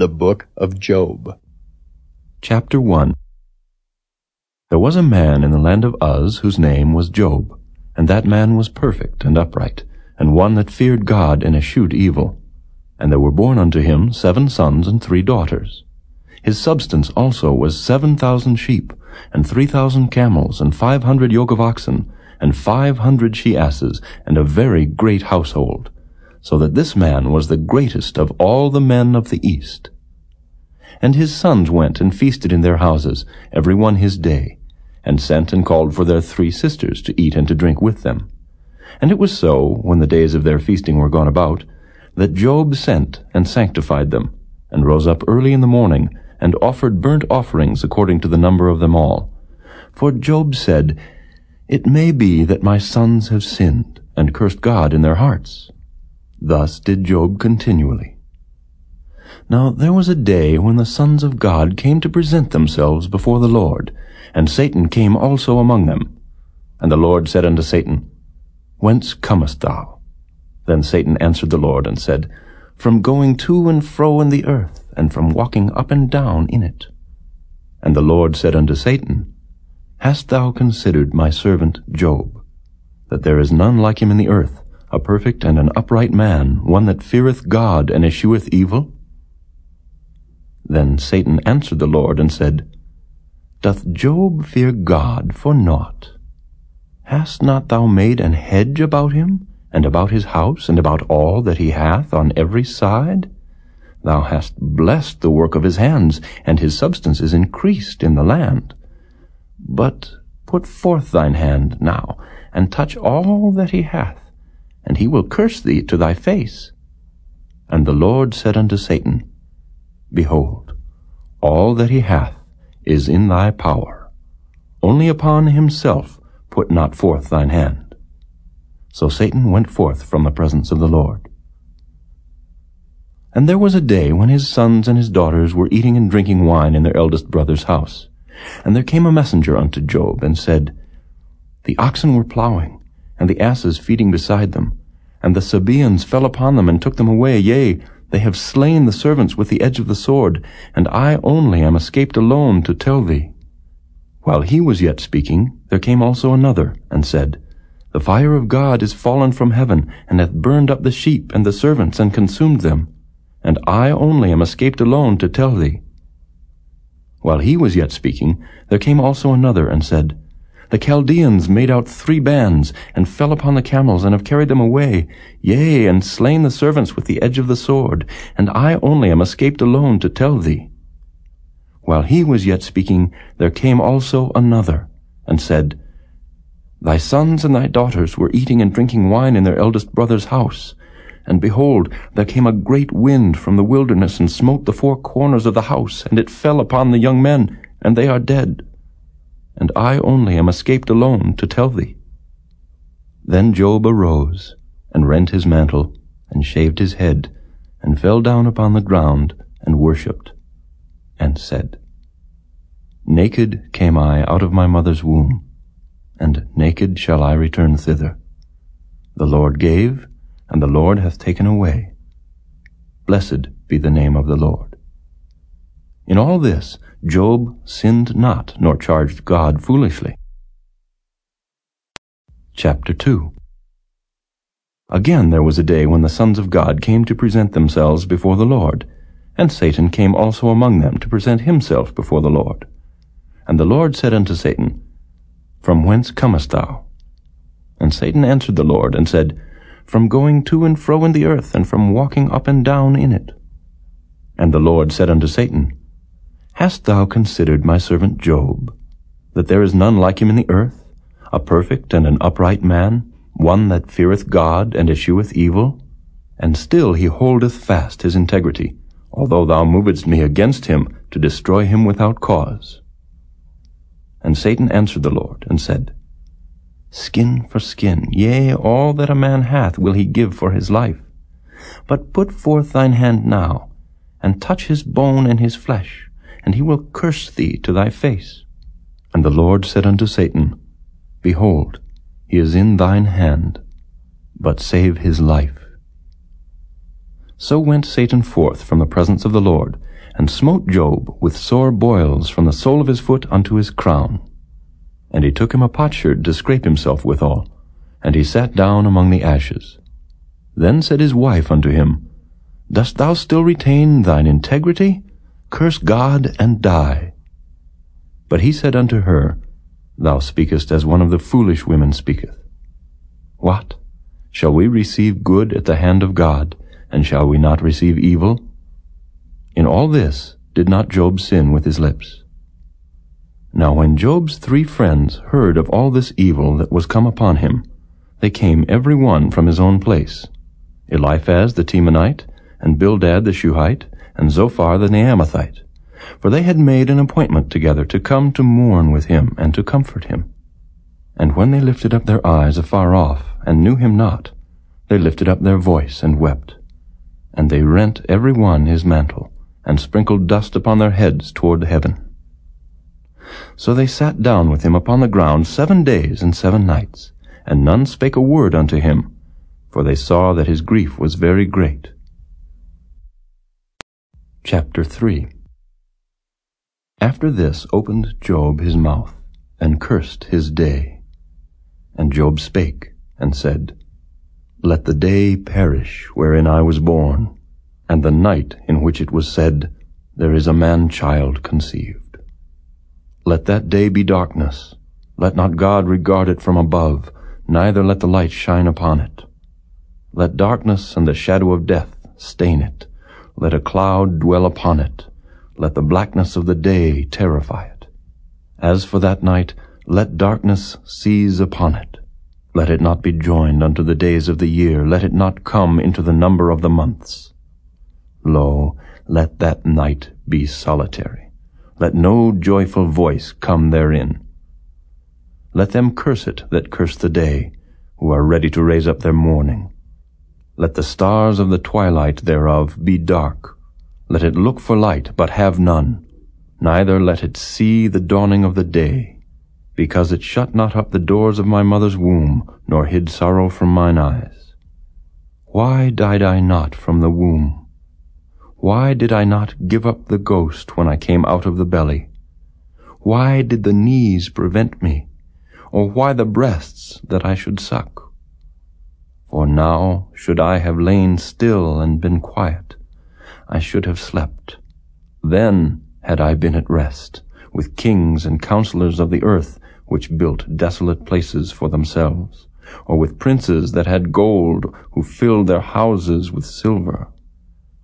The Book of Job. Chapter 1 There was a man in the land of Uz whose name was Job, and that man was perfect and upright, and one that feared God and eschewed evil. And there were born unto him seven sons and three daughters. His substance also was seven thousand sheep, and three thousand camels, and five hundred yoke of oxen, and five hundred she-asses, and a very great household so that this man was the greatest of all the men of the East. And his sons went and feasted in their houses, every one his day, and sent and called for their three sisters to eat and to drink with them. And it was so, when the days of their feasting were gone about, that Job sent and sanctified them, and rose up early in the morning, and offered burnt offerings according to the number of them all. For Job said, It may be that my sons have sinned, and cursed God in their hearts. Thus did Job continually. Now there was a day when the sons of God came to present themselves before the Lord, and Satan came also among them. And the Lord said unto Satan, Whence comest thou? Then Satan answered the Lord and said, From going to and fro in the earth, and from walking up and down in it. And the Lord said unto Satan, Hast thou considered my servant Job, that there is none like him in the earth, a perfect and an upright man, one that feareth God and escheweth evil? Then Satan answered the Lord and said, Doth Job fear God for naught? Hast not thou made an hedge about him, and about his house, and about all that he hath on every side? Thou hast blessed the work of his hands, and his substance is increased in the land. But put forth thine hand now, and touch all that he hath, and he will curse thee to thy face. And the Lord said unto Satan, Behold, all that he hath is in thy power. Only upon himself put not forth thine hand. So Satan went forth from the presence of the Lord. And there was a day when his sons and his daughters were eating and drinking wine in their eldest brother's house. And there came a messenger unto Job, and said, The oxen were plowing, and the asses feeding beside them, and the Sabaeans fell upon them and took them away. Yea, they have slain the servants with the edge of the sword, and I only am escaped alone to tell thee. While he was yet speaking, there came also another, and said, The fire of God is fallen from heaven, and hath burned up the sheep and the servants, and consumed them. And I only am escaped alone to tell thee. While he was yet speaking, there came also another, and said, the Chaldeans made out three bands, and fell upon the camels, and have carried them away, yea, and slain the servants with the edge of the sword, and I only am escaped alone to tell thee. While he was yet speaking, there came also another, and said, Thy sons and thy daughters were eating and drinking wine in their eldest brother's house. And behold, there came a great wind from the wilderness, and smote the four corners of the house, and it fell upon the young men, and they are dead and I only am escaped alone to tell thee. Then Job arose, and rent his mantle, and shaved his head, and fell down upon the ground, and worshipped, and said, Naked came I out of my mother's womb, and naked shall I return thither. The Lord gave, and the Lord hath taken away. Blessed be the name of the Lord. In all this Job sinned not, nor charged God foolishly. Chapter 2 Again there was a day when the sons of God came to present themselves before the Lord, and Satan came also among them to present himself before the Lord. And the Lord said unto Satan, From whence comest thou? And Satan answered the Lord, and said, From going to and fro in the earth, and from walking up and down in it. And the Lord said unto Satan, Hast thou considered my servant Job, that there is none like him in the earth, a perfect and an upright man, one that feareth God and escheweth evil? And still he holdeth fast his integrity, although thou movedst me against him to destroy him without cause. And Satan answered the Lord, and said, Skin for skin, yea, all that a man hath will he give for his life. But put forth thine hand now, and touch his bone and his flesh, and he will curse thee to thy face. And the Lord said unto Satan, Behold, he is in thine hand, but save his life. So went Satan forth from the presence of the Lord, and smote Job with sore boils from the sole of his foot unto his crown. And he took him a potsherd to scrape himself withal, and he sat down among the ashes. Then said his wife unto him, Dost thou still retain thine integrity? Curse God and die. But he said unto her, Thou speakest as one of the foolish women speaketh. What? Shall we receive good at the hand of God, and shall we not receive evil? In all this did not Job sin with his lips. Now when Job's three friends heard of all this evil that was come upon him, they came every one from his own place, Eliphaz the Temanite, and Bildad the Shuhite, and Zophar the Naamathite, for they had made an appointment together to come to mourn with him and to comfort him. And when they lifted up their eyes afar off, and knew him not, they lifted up their voice and wept. And they rent every one his mantle, and sprinkled dust upon their heads toward heaven. So they sat down with him upon the ground seven days and seven nights, and none spake a word unto him, for they saw that his grief was very great. Chapter 3 After this opened Job his mouth, and cursed his day. And Job spake, and said, Let the day perish wherein I was born, and the night in which it was said, There is a man-child conceived. Let that day be darkness. Let not God regard it from above, neither let the light shine upon it. Let darkness and the shadow of death stain it. Let a cloud dwell upon it. Let the blackness of the day terrify it. As for that night, let darkness seize upon it. Let it not be joined unto the days of the year. Let it not come into the number of the months. Lo, let that night be solitary. Let no joyful voice come therein. Let them curse it that curse the day, who are ready to raise up their mourning. Let the stars of the twilight thereof be dark. Let it look for light, but have none. Neither let it see the dawning of the day, because it shut not up the doors of my mother's womb, nor hid sorrow from mine eyes. Why died I not from the womb? Why did I not give up the ghost when I came out of the belly? Why did the knees prevent me? Or why the breasts that I should suck? For now should I have lain still and been quiet, I should have slept. Then had I been at rest, with kings and counselors of the earth, which built desolate places for themselves, or with princes that had gold, who filled their houses with silver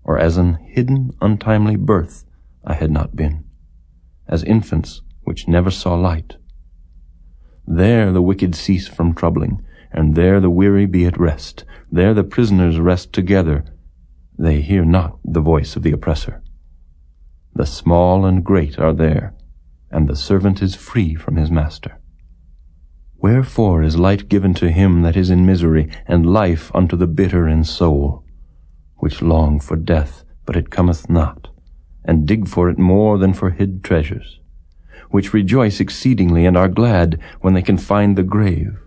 or as an hidden untimely birth I had not been, as infants which never saw light. There the wicked cease from troubling, and there the weary be at rest. There the prisoners rest together. They hear not the voice of the oppressor. The small and great are there, and the servant is free from his master. Wherefore is light given to him that is in misery, and life unto the bitter in soul? which long for death, but it cometh not, and dig for it more than for hid treasures, which rejoice exceedingly and are glad when they can find the grave.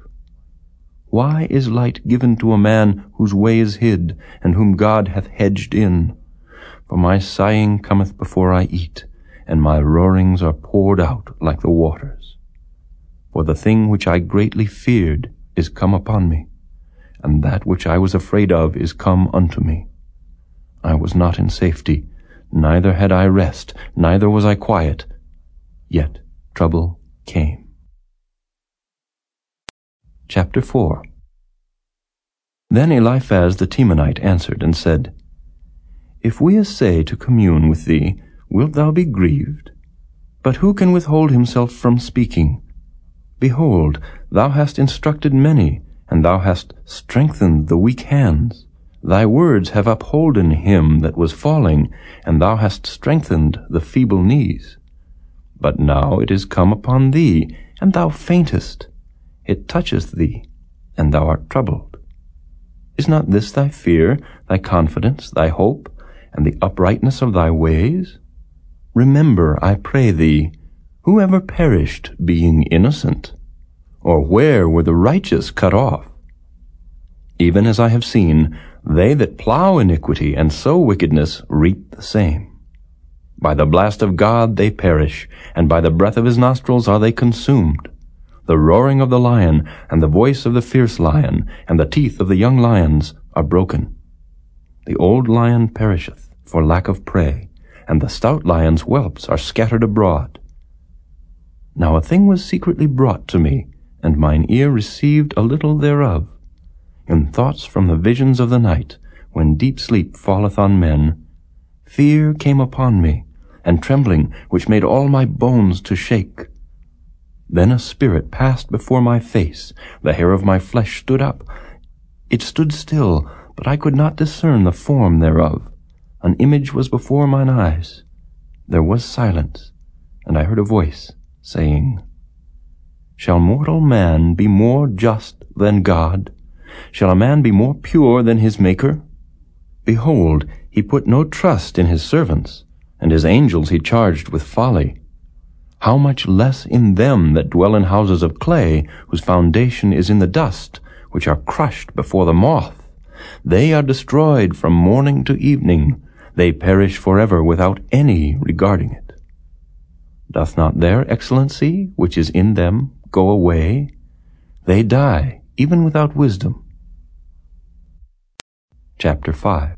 Why is light given to a man whose way is hid, and whom God hath hedged in? For my sighing cometh before I eat, and my roarings are poured out like the waters. For the thing which I greatly feared is come upon me, and that which I was afraid of is come unto me. I was not in safety, neither had I rest, neither was I quiet. Yet trouble came. Chapter 4 Then Eliphaz the Temanite answered and said, If we essay to commune with thee, wilt thou be grieved? But who can withhold himself from speaking? Behold, thou hast instructed many, and thou hast strengthened the weak hands. Thy words have upholden him that was falling, and thou hast strengthened the feeble knees. But now it is come upon thee, and thou faintest. It toucheth thee, and thou art troubled. Is not this thy fear, thy confidence, thy hope, and the uprightness of thy ways? Remember, I pray thee, who ever perished being innocent? Or where were the righteous cut off? Even as I have seen, They that plough iniquity and sow wickedness reap the same. By the blast of God they perish, and by the breath of his nostrils are they consumed. The roaring of the lion, and the voice of the fierce lion, and the teeth of the young lions are broken. The old lion perisheth for lack of prey, and the stout lion's whelps are scattered abroad. Now a thing was secretly brought to me, and mine ear received a little thereof. In thoughts from the visions of the night, when deep sleep falleth on men, fear came upon me, and trembling, which made all my bones to shake. Then a spirit passed before my face, the hair of my flesh stood up. It stood still, but I could not discern the form thereof. An image was before mine eyes. There was silence, and I heard a voice, saying, Shall mortal man be more just than God? Shall a man be more pure than his Maker? Behold, he put no trust in his servants, and his angels he charged with folly. How much less in them that dwell in houses of clay, whose foundation is in the dust, which are crushed before the moth? They are destroyed from morning to evening. They perish forever without any regarding it. Doth not their excellency, which is in them, go away? They die, even without wisdom. Chapter 5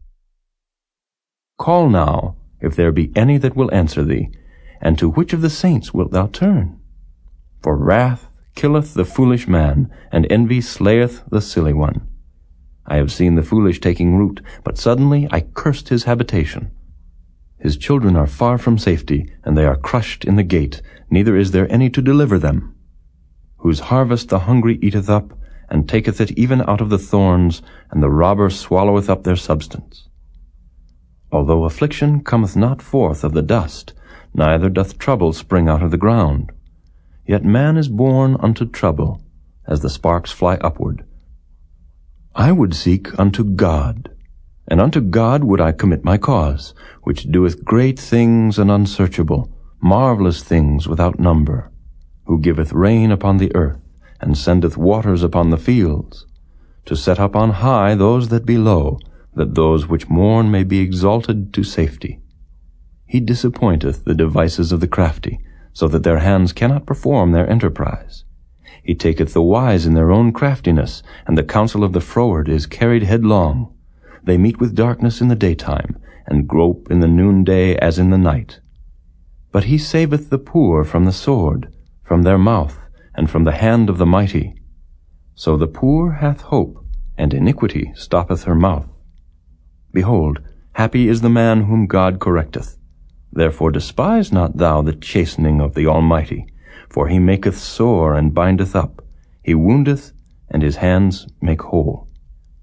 Call now, if there be any that will answer thee, and to which of the saints wilt thou turn? For wrath killeth the foolish man, and envy slayeth the silly one. I have seen the foolish taking root, but suddenly I cursed his habitation. His children are far from safety, and they are crushed in the gate, neither is there any to deliver them. Whose harvest the hungry eateth up, and taketh it even out of the thorns, and the robber swalloweth up their substance. Although affliction cometh not forth of the dust, neither doth trouble spring out of the ground, yet man is born unto trouble, as the sparks fly upward. I would seek unto God, and unto God would I commit my cause, which doeth great things and unsearchable, marvelous things without number, who giveth rain upon the earth, and sendeth waters upon the fields, to set up on high those that be low, that those which mourn may be exalted to safety. He disappointeth the devices of the crafty, so that their hands cannot perform their enterprise. He taketh the wise in their own craftiness, and the counsel of the froward is carried headlong. They meet with darkness in the daytime, and grope in the noonday as in the night. But he saveth the poor from the sword, from their mouth, and from the hand of the mighty. So the poor hath hope, and iniquity stoppeth her mouth. Behold, happy is the man whom God correcteth. Therefore despise not thou the chastening of the Almighty, for he maketh sore and bindeth up. He woundeth, and his hands make whole.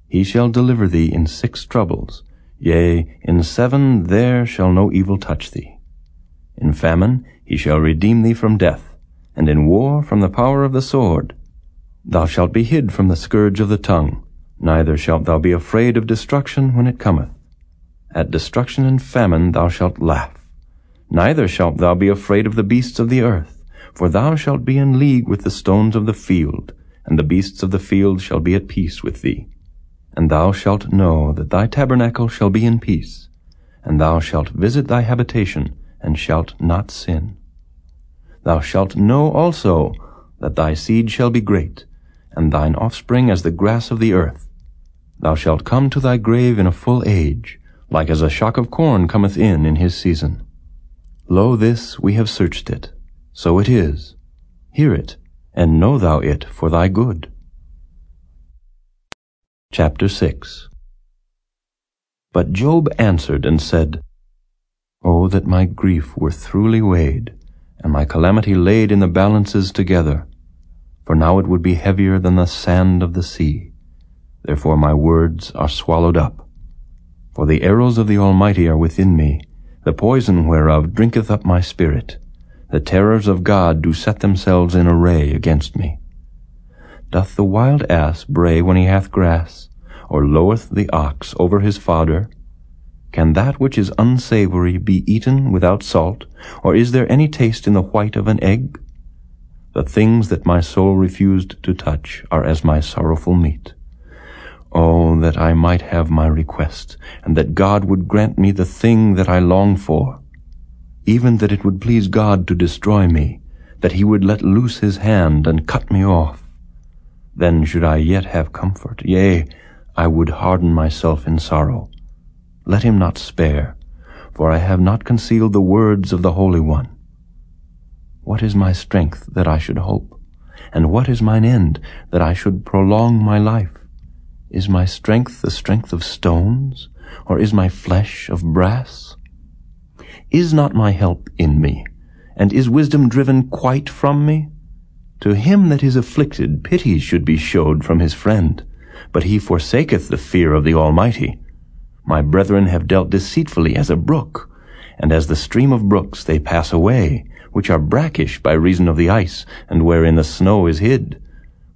He shall deliver thee in six troubles. Yea, in seven there shall no evil touch thee. In famine he shall redeem thee from death, and in war from the power of the sword. Thou shalt be hid from the scourge of the tongue, neither shalt thou be afraid of destruction when it cometh. At destruction and famine thou shalt laugh. Neither shalt thou be afraid of the beasts of the earth, for thou shalt be in league with the stones of the field, and the beasts of the field shall be at peace with thee. And thou shalt know that thy tabernacle shall be in peace, and thou shalt visit thy habitation, and shalt not sin. Thou shalt know also that thy seed shall be great, and thine offspring as the grass of the earth. Thou shalt come to thy grave in a full age, like as a shock of corn cometh in in his season. Lo, this we have searched it. So it is. Hear it, and know thou it for thy good. Chapter 6 But Job answered and said, O that my grief were throughly weighed, and my calamity laid in the balances together, for now it would be heavier than the sand of the sea. Therefore my words are swallowed up. For the arrows of the Almighty are within me, the poison whereof drinketh up my spirit. The terrors of God do set themselves in array against me. Doth the wild ass bray when he hath grass, or loweth the ox over his fodder? Can that which is unsavory be eaten without salt, or is there any taste in the white of an egg? The things that my soul refused to touch are as my sorrowful meat. Oh, that I might have my request, and that God would grant me the thing that I long for, even that it would please God to destroy me, that he would let loose his hand and cut me off. Then should I yet have comfort, yea, I would harden myself in sorrow. Let him not spare, for I have not concealed the words of the Holy One. What is my strength that I should hope? And what is mine end that I should prolong my life? Is my strength the strength of stones, or is my flesh of brass? Is not my help in me, and is wisdom driven quite from me? To him that is afflicted pity should be showed from his friend, but he forsaketh the fear of the Almighty. My brethren have dealt deceitfully as a brook, and as the stream of brooks they pass away, which are brackish by reason of the ice, and wherein the snow is hid.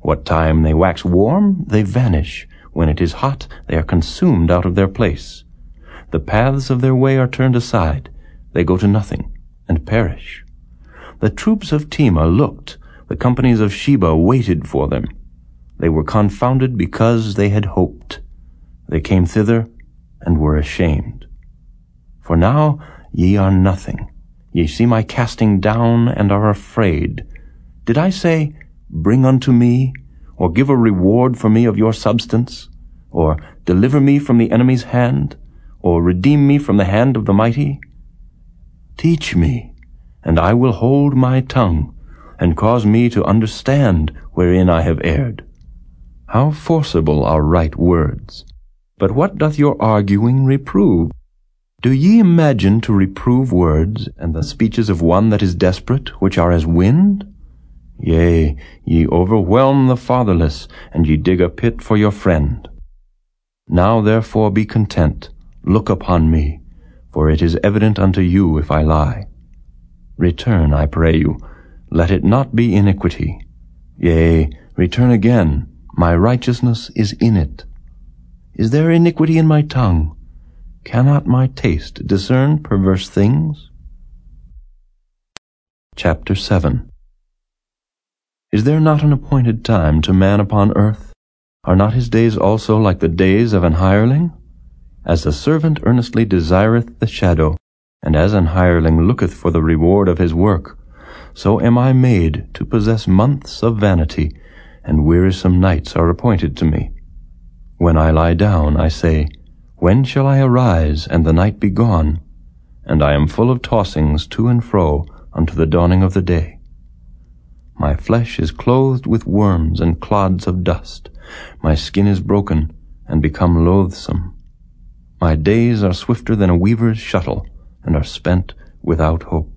What time they wax warm, they vanish. When it is hot, they are consumed out of their place. The paths of their way are turned aside. They go to nothing, and perish. The troops of Tema looked, the companies of Sheba waited for them. They were confounded because they had hoped. They came thither and were ashamed. For now ye are nothing. Ye see my casting down and are afraid. Did I say, Bring unto me, or give a reward for me of your substance, or deliver me from the enemy's hand, or redeem me from the hand of the mighty? Teach me, and I will hold my tongue, and cause me to understand wherein I have erred. How forcible are right words! But what doth your arguing reprove? Do ye imagine to reprove words, and the speeches of one that is desperate, which are as wind? Yea, ye overwhelm the fatherless, and ye dig a pit for your friend. Now therefore be content, look upon me, for it is evident unto you if I lie. Return, I pray you, let it not be iniquity. Yea, return again, my righteousness is in it. Is there iniquity in my tongue? Cannot my taste discern perverse things? Chapter 7 Is there not an appointed time to man upon earth? Are not his days also like the days of an hireling? As the servant earnestly desireth the shadow, and as an hireling looketh for the reward of his work, so am I made to possess months of vanity, and wearisome nights are appointed to me. When I lie down, I say, when shall I arise, and the night be gone? And I am full of tossings to and fro unto the dawning of the day. My flesh is clothed with worms and clods of dust. My skin is broken and become loathsome. My days are swifter than a weaver's shuttle, and are spent without hope.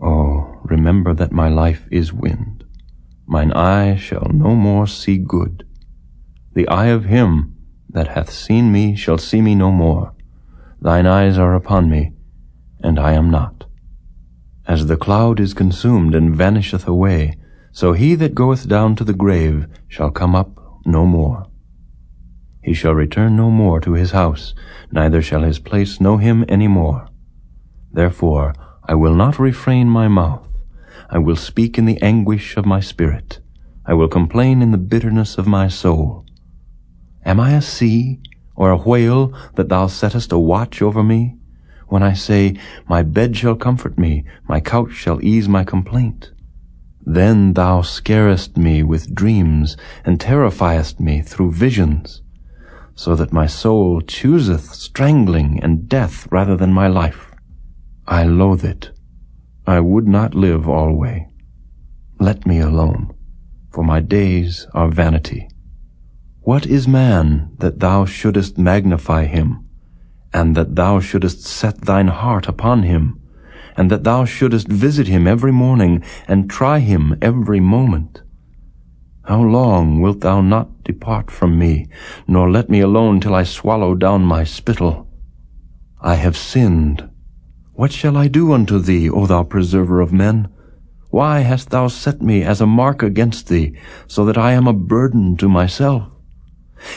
Oh, remember that my life is wind. Mine eye shall no more see good. The eye of him that hath seen me shall see me no more. Thine eyes are upon me, and I am not. As the cloud is consumed and vanisheth away, so he that goeth down to the grave shall come up no more. He shall return no more to his house, neither shall his place know him any more. Therefore I will not refrain my mouth. I will speak in the anguish of my spirit. I will complain in the bitterness of my soul. Am I a sea or a whale that thou settest a watch over me? When I say, My bed shall comfort me, my couch shall ease my complaint. Then thou scarest me with dreams, and terrifiest me through visions, so that my soul chooseth strangling and death rather than my life. I loathe it. I would not live alway. Let me alone, for my days are vanity. What is man that thou shouldest magnify him, and that thou shouldest set thine heart upon him, and that thou shouldest visit him every morning, and try him every moment? How long wilt thou not depart from me, nor let me alone till I swallow down my spittle? I have sinned. What shall I do unto thee, O thou preserver of men? Why hast thou set me as a mark against thee, so that I am a burden to myself?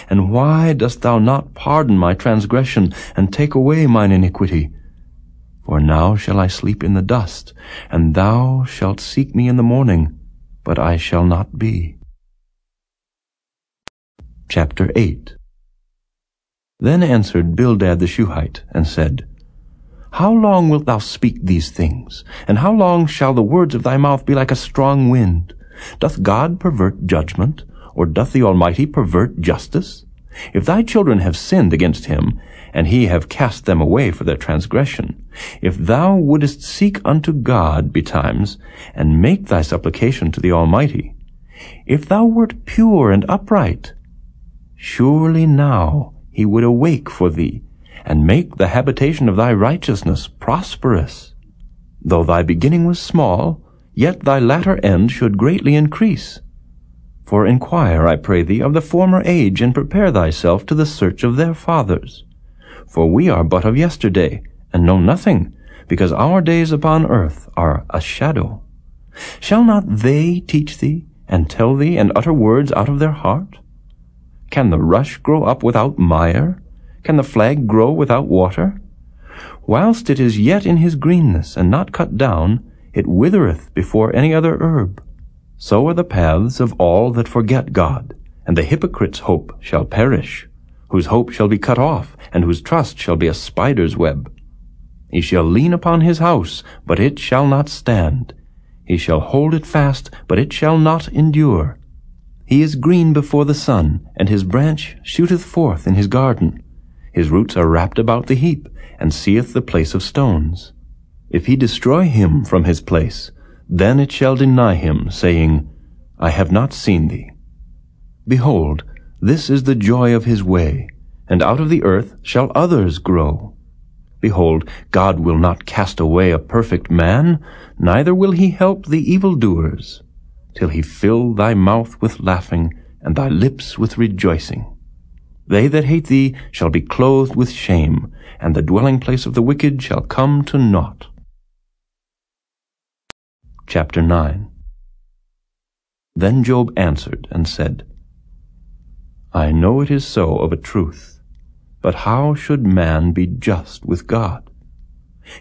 And why dost thou not pardon my transgression, and take away mine iniquity? For now shall I sleep in the dust, and thou shalt seek me in the morning, but I shall not be. Chapter 8 Then answered Bildad the Shuhite, and said, How long wilt thou speak these things? And how long shall the words of thy mouth be like a strong wind? Doth God pervert judgment, or doth the Almighty pervert justice? If thy children have sinned against him, and he have cast them away for their transgression, if thou wouldest seek unto God betimes, and make thy supplication to the Almighty, if thou wert pure and upright, Surely now he would awake for thee, and make the habitation of thy righteousness prosperous. Though thy beginning was small, yet thy latter end should greatly increase. For inquire, I pray thee, of the former age, and prepare thyself to the search of their fathers. For we are but of yesterday, and know nothing, because our days upon earth are a shadow. Shall not they teach thee, and tell thee, and utter words out of their heart? Can the rush grow up without mire? Can the flag grow without water? Whilst it is yet in his greenness, and not cut down, it withereth before any other herb. So are the paths of all that forget God, and the hypocrite's hope shall perish, whose hope shall be cut off, and whose trust shall be a spider's web. He shall lean upon his house, but it shall not stand. He shall hold it fast, but it shall not endure. He is green before the sun, and his branch shooteth forth in his garden. His roots are wrapped about the heap, and seeth the place of stones. If he destroy him from his place, then it shall deny him, saying, I have not seen thee. Behold, this is the joy of his way, and out of the earth shall others grow. Behold, God will not cast away a perfect man, neither will he help the evildoers till he fill thy mouth with laughing, and thy lips with rejoicing. They that hate thee shall be clothed with shame, and the dwelling place of the wicked shall come to naught. Chapter 9 Then Job answered and said, I know it is so of a truth, but how should man be just with God?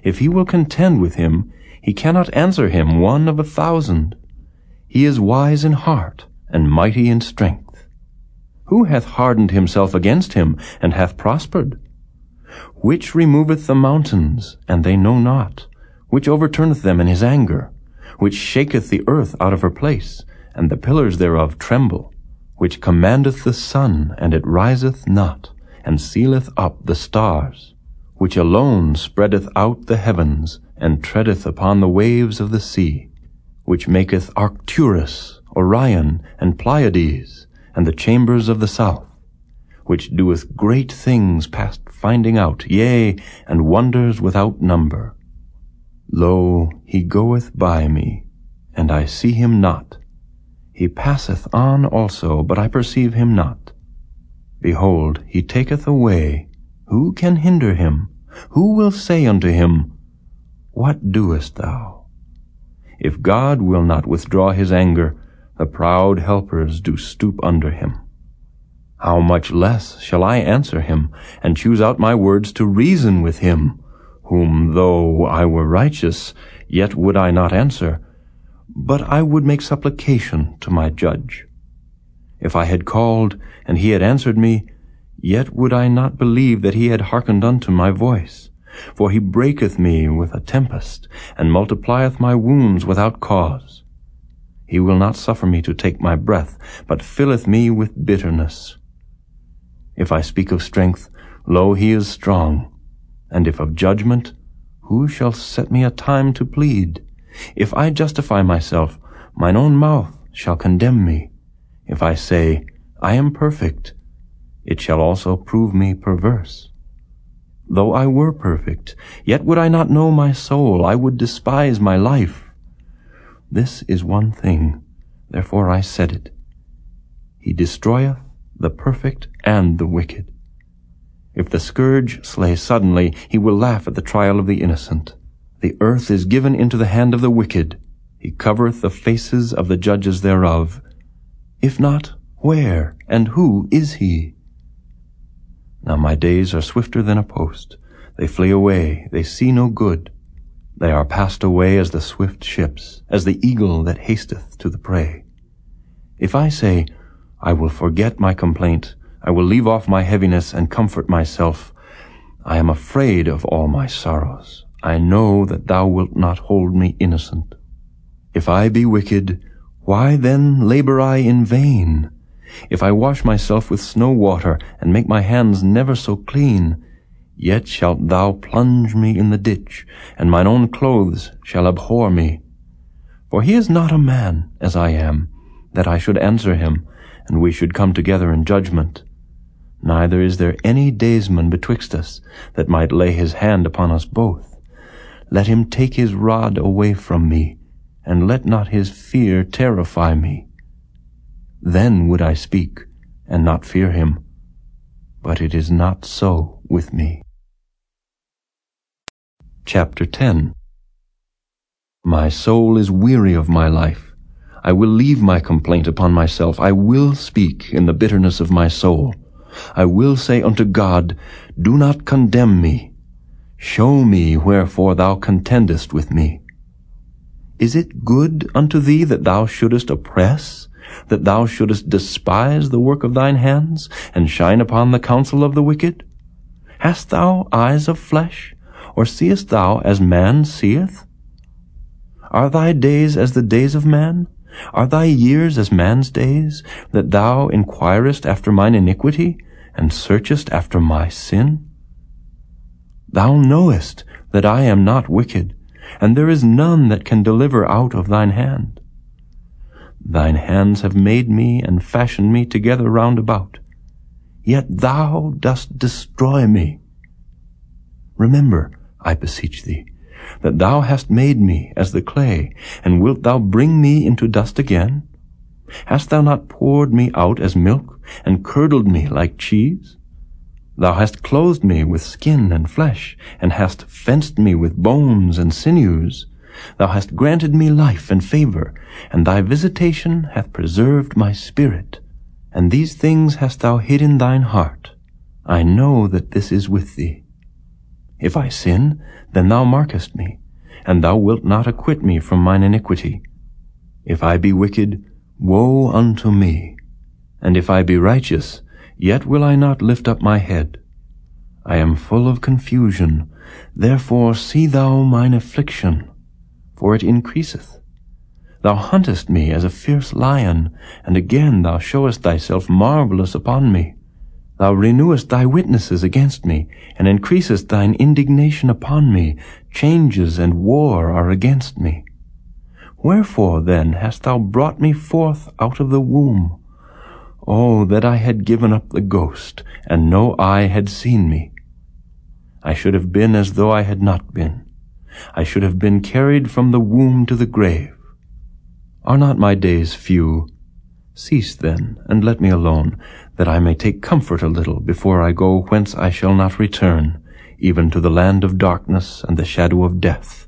If he will contend with him, he cannot answer him one of a thousand. He is wise in heart, and mighty in strength. Who hath hardened himself against him, and hath prospered? Which removeth the mountains, and they know not? Which overturneth them in his anger? Which shaketh the earth out of her place, and the pillars thereof tremble? Which commandeth the sun, and it riseth not, and sealeth up the stars? Which alone spreadeth out the heavens, and treadeth upon the waves of the sea? which maketh Arcturus, Orion, and Pleiades, and the chambers of the south, which doeth great things past finding out, yea, and wonders without number. Lo, he goeth by me, and I see him not. He passeth on also, but I perceive him not. Behold, he taketh away. Who can hinder him? Who will say unto him, What doest thou? If God will not withdraw his anger, the proud helpers do stoop under him. How much less shall I answer him, and choose out my words to reason with him, whom though I were righteous, yet would I not answer, but I would make supplication to my judge. If I had called, and he had answered me, yet would I not believe that he had hearkened unto my voice. For he breaketh me with a tempest, and multiplieth my wounds without cause. He will not suffer me to take my breath, but filleth me with bitterness. If I speak of strength, lo, he is strong. And if of judgment, who shall set me a time to plead? If I justify myself, mine own mouth shall condemn me. If I say, I am perfect, it shall also prove me perverse. Though I were perfect, yet would I not know my soul, I would despise my life. This is one thing, therefore I said it. He destroyeth the perfect and the wicked. If the scourge slay suddenly, he will laugh at the trial of the innocent. The earth is given into the hand of the wicked. He covereth the faces of the judges thereof. If not, where and who is he? Now my days are swifter than a post. They flee away, they see no good. They are passed away as the swift ships, as the eagle that hasteth to the prey. If I say, I will forget my complaint. I will leave off my heaviness and comfort myself. I am afraid of all my sorrows. I know that thou wilt not hold me innocent. If I be wicked, why then labor I in vain? If I wash myself with snow water, and make my hands never so clean, yet shalt thou plunge me in the ditch, and mine own clothes shall abhor me. For he is not a man, as I am, that I should answer him, and we should come together in judgment. Neither is there any daysman betwixt us, that might lay his hand upon us both. Let him take his rod away from me, and let not his fear terrify me. Then would I speak, and not fear him. But it is not so with me. Chapter 10 My soul is weary of my life. I will leave my complaint upon myself. I will speak in the bitterness of my soul. I will say unto God, Do not condemn me. Show me wherefore thou contendest with me. Is it good unto thee that thou shouldest oppress, that thou shouldest despise the work of thine hands, and shine upon the counsel of the wicked? Hast thou eyes of flesh, or seest thou as man seeth? Are thy days as the days of man? Are thy years as man's days, that thou inquirest after mine iniquity, and searchest after my sin? Thou knowest that I am not wicked, and there is none that can deliver out of thine hand. Thine hands have made me and fashioned me together round about, yet thou dost destroy me. Remember, I beseech thee, that thou hast made me as the clay, and wilt thou bring me into dust again? Hast thou not poured me out as milk, and curdled me like cheese? Thou hast clothed me with skin and flesh, and hast fenced me with bones and sinews. Thou hast granted me life and favor, and thy visitation hath preserved my spirit. And these things hast thou hid in thine heart. I know that this is with thee. If I sin, then thou markest me, and thou wilt not acquit me from mine iniquity. If I be wicked, woe unto me. And if I be righteous, yet will I not lift up my head. I am full of confusion, therefore see thou mine affliction, for it increaseth. Thou huntest me as a fierce lion, and again thou showest thyself marvelous upon me. Thou renewest thy witnesses against me, and increasest thine indignation upon me. Changes and war are against me. Wherefore then hast thou brought me forth out of the womb? Oh, that I had given up the ghost, and no eye had seen me. I should have been as though I had not been. I should have been carried from the womb to the grave. Are not my days few? Cease then, and let me alone, that I may take comfort a little before I go whence I shall not return, even to the land of darkness and the shadow of death,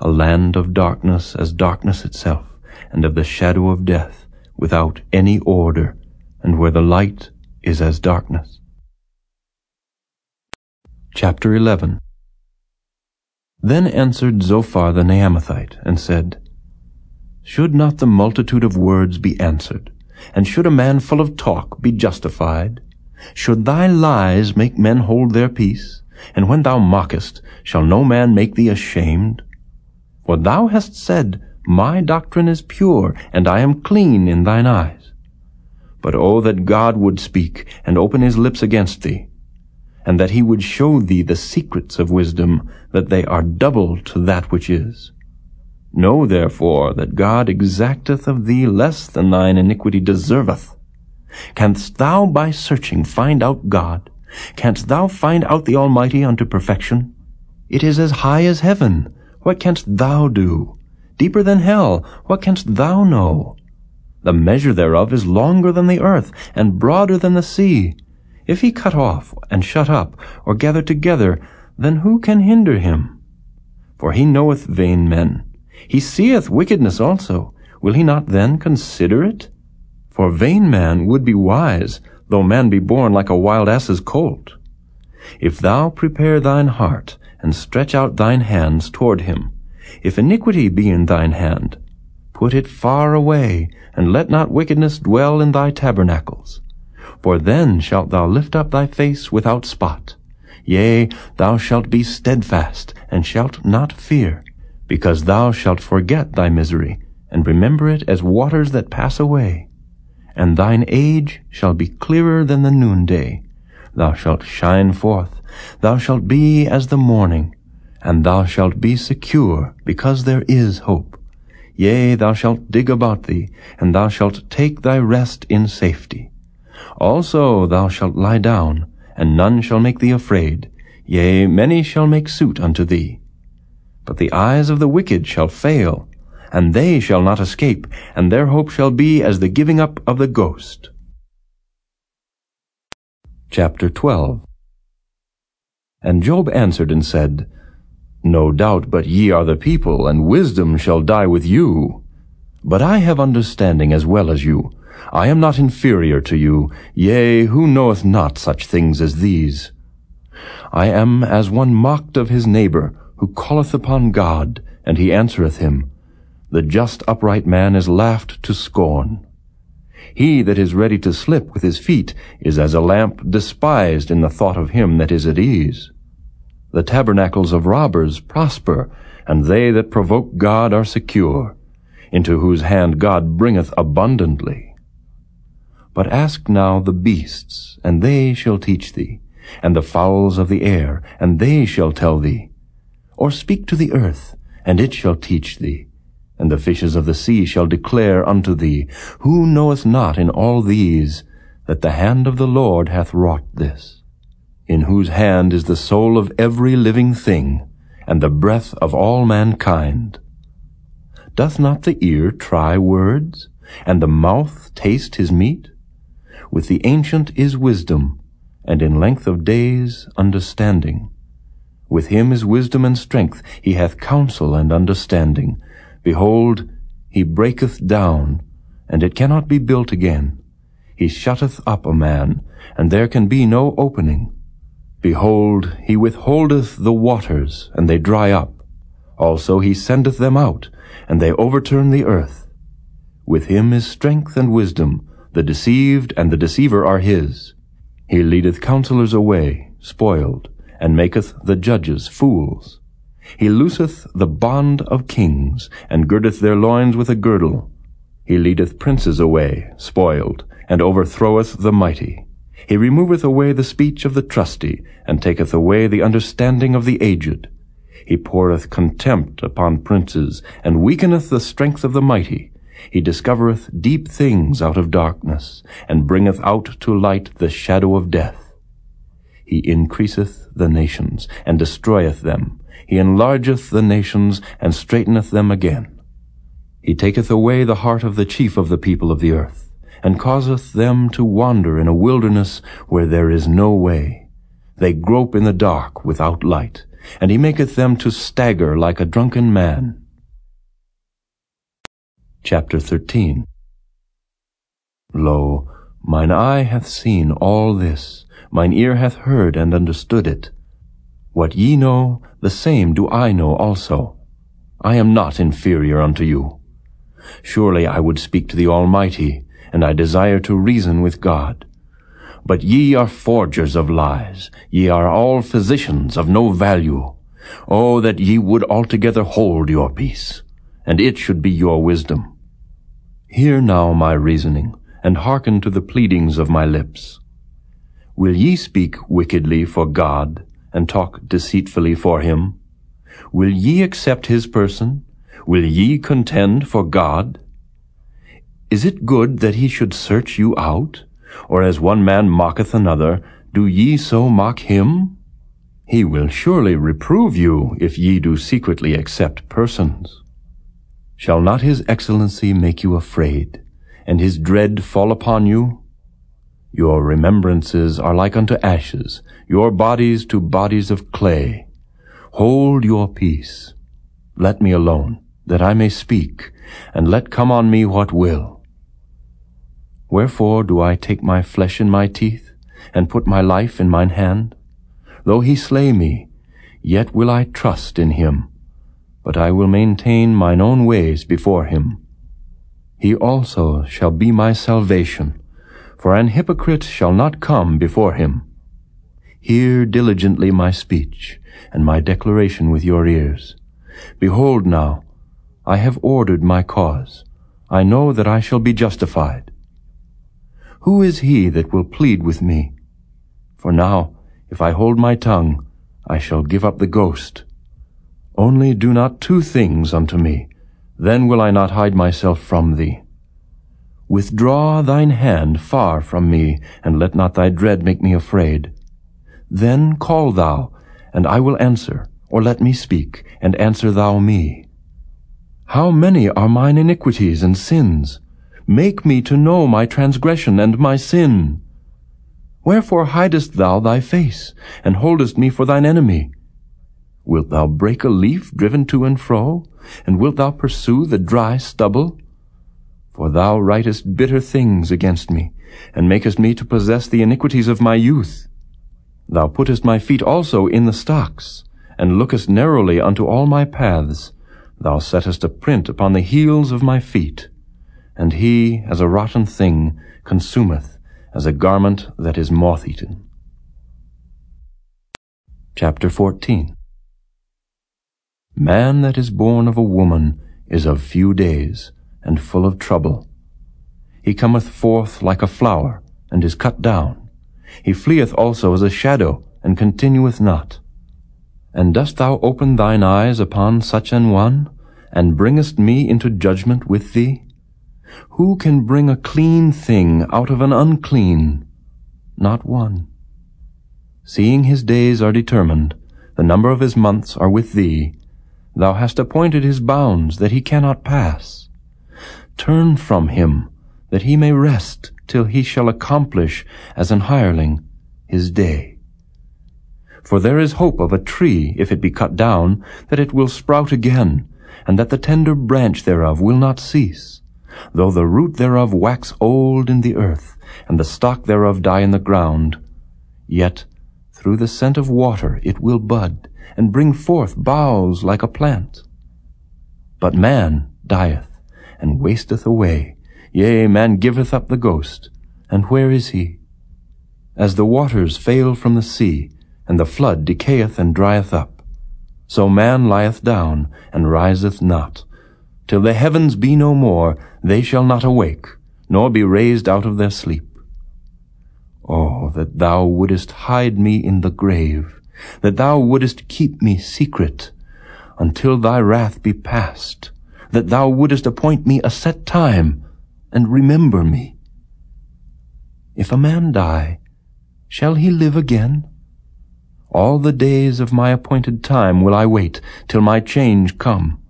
a land of darkness as darkness itself, and of the shadow of death, without any order, and where the light is as darkness. Chapter 11 Then answered Zophar the Naamathite, and said, Should not the multitude of words be answered? And should a man full of talk be justified? Should thy lies make men hold their peace? And when thou mockest, shall no man make thee ashamed? For thou hast said, My doctrine is pure, and I am clean in thine eyes. But oh, that God would speak, and open his lips against thee, and that he would show thee the secrets of wisdom, that they are double to that which is. Know therefore that God exacteth of thee less than thine iniquity deserveth. Canst thou by searching find out God? Canst thou find out the Almighty unto perfection? It is as high as heaven. What canst thou do? Deeper than hell. What canst thou know? The measure thereof is longer than the earth, and broader than the sea. If he cut off, and shut up, or gather together, then who can hinder him? For he knoweth vain men. He seeth wickedness also. Will he not then consider it? For vain man would be wise, though man be born like a wild ass's colt. If thou prepare thine heart, and stretch out thine hands toward him, if iniquity be in thine hand, Put it far away, and let not wickedness dwell in thy tabernacles. For then shalt thou lift up thy face without spot. Yea, thou shalt be steadfast, and shalt not fear, because thou shalt forget thy misery, and remember it as waters that pass away. And thine age shall be clearer than the noonday. Thou shalt shine forth, thou shalt be as the morning, and thou shalt be secure, because there is hope. Yea, thou shalt dig about thee, and thou shalt take thy rest in safety. Also thou shalt lie down, and none shall make thee afraid. Yea, many shall make suit unto thee. But the eyes of the wicked shall fail, and they shall not escape, and their hope shall be as the giving up of the ghost. Chapter 12 And Job answered and said, No doubt but ye are the people, and wisdom shall die with you. But I have understanding as well as you. I am not inferior to you, yea, who knoweth not such things as these? I am as one mocked of his neighbor, who calleth upon God, and he answereth him. The just upright man is laughed to scorn. He that is ready to slip with his feet is as a lamp despised in the thought of him that is at ease. The tabernacles of robbers prosper, and they that provoke God are secure, into whose hand God bringeth abundantly. But ask now the beasts, and they shall teach thee, and the fowls of the air, and they shall tell thee. Or speak to the earth, and it shall teach thee, and the fishes of the sea shall declare unto thee, Who knoweth not in all these that the hand of the Lord hath wrought this? In whose hand is the soul of every living thing, and the breath of all mankind? Doth not the ear try words, and the mouth taste his meat? With the ancient is wisdom, and in length of days understanding. With him is wisdom and strength, he hath counsel and understanding. Behold, he breaketh down, and it cannot be built again. He shutteth up a man, and there can be no opening. Behold, he withholdeth the waters, and they dry up. Also he sendeth them out, and they overturn the earth. With him is strength and wisdom, the deceived and the deceiver are his. He leadeth counselors away, spoiled, and maketh the judges fools. He looseth the bond of kings, and girdeth their loins with a girdle. He leadeth princes away, spoiled, and overthroweth the mighty. He removeth away the speech of the trusty, and taketh away the understanding of the aged. He poureth contempt upon princes, and weakeneth the strength of the mighty. He discovereth deep things out of darkness, and bringeth out to light the shadow of death. He increaseth the nations, and destroyeth them. He enlargeth the nations, and straighteneth them again. He taketh away the heart of the chief of the people of the earth, and causeth them to wander in a wilderness where there is no way. They grope in the dark without light, and he maketh them to stagger like a drunken man. Chapter 13 Lo, mine eye hath seen all this, mine ear hath heard and understood it. What ye know, the same do I know also. I am not inferior unto you. Surely I would speak to the Almighty, and I desire to reason with God. But ye are forgers of lies, ye are all physicians of no value. Oh, that ye would altogether hold your peace, and it should be your wisdom. Hear now my reasoning, and hearken to the pleadings of my lips. Will ye speak wickedly for God, and talk deceitfully for him? Will ye accept his person? Will ye contend for God? Is it good that he should search you out? Or as one man mocketh another, do ye so mock him? He will surely reprove you if ye do secretly accept persons. Shall not his excellency make you afraid, and his dread fall upon you? Your remembrances are like unto ashes, your bodies to bodies of clay. Hold your peace. Let me alone, that I may speak, and let come on me what will. Wherefore do I take my flesh in my teeth, and put my life in mine hand? Though he slay me, yet will I trust in him but I will maintain mine own ways before him. he also shall be my salvation. For an hypocrite shall not come before him. Hear diligently my speech, and my declaration with your ears. Behold now, I have ordered my cause. I know that I shall be justified. Who is he that will plead with me? For now, if I hold my tongue, I shall give up the ghost. Only do not two things unto me, then will I not hide myself from thee. Withdraw thine hand far from me, and let not thy dread make me afraid. Then call thou, and I will answer, or let me speak, and answer thou me. How many are mine iniquities and sins? Make me to know my transgression and my sin. Wherefore hidest thou thy face, and holdest me for thine enemy? Wilt thou break a leaf driven to and fro? And wilt thou pursue the dry stubble? For thou writest bitter things against me, and makest me to possess the iniquities of my youth. Thou puttest my feet also in the stocks, and lookest narrowly unto all my paths. Thou settest a print upon the heels of my feet. And he, as a rotten thing, consumeth, as a garment that is moth-eaten. Chapter 14 Man that is born of a woman is of few days, and full of trouble. He cometh forth like a flower, and is cut down. He fleeth also as a shadow, and continueth not. And dost thou open thine eyes upon such an one, and bringest me into judgment with thee? Who can bring a clean thing out of an unclean? Not one. Seeing his days are determined, the number of his months are with thee, Thou hast appointed his bounds that he cannot pass. Turn from him, that he may rest till he shall accomplish, as an hireling, his day. For there is hope of a tree, if it be cut down, that it will sprout again, and that the tender branch thereof will not cease. Though the root thereof wax old in the earth, and the stock thereof die in the ground, yet through the scent of water it will bud, and bring forth boughs like a plant. But man dieth, and wasteth away. Yea, man giveth up the ghost. And where is he? As the waters fail from the sea, and the flood decayeth and drieth up, so man lieth down, and riseth not. Till the heavens be no more, they shall not awake, nor be raised out of their sleep. Oh, that thou wouldest hide me in the grave, that thou wouldest keep me secret until thy wrath be past, that thou wouldest appoint me a set time and remember me. If a man die, shall he live again? All the days of my appointed time will I wait till my change come.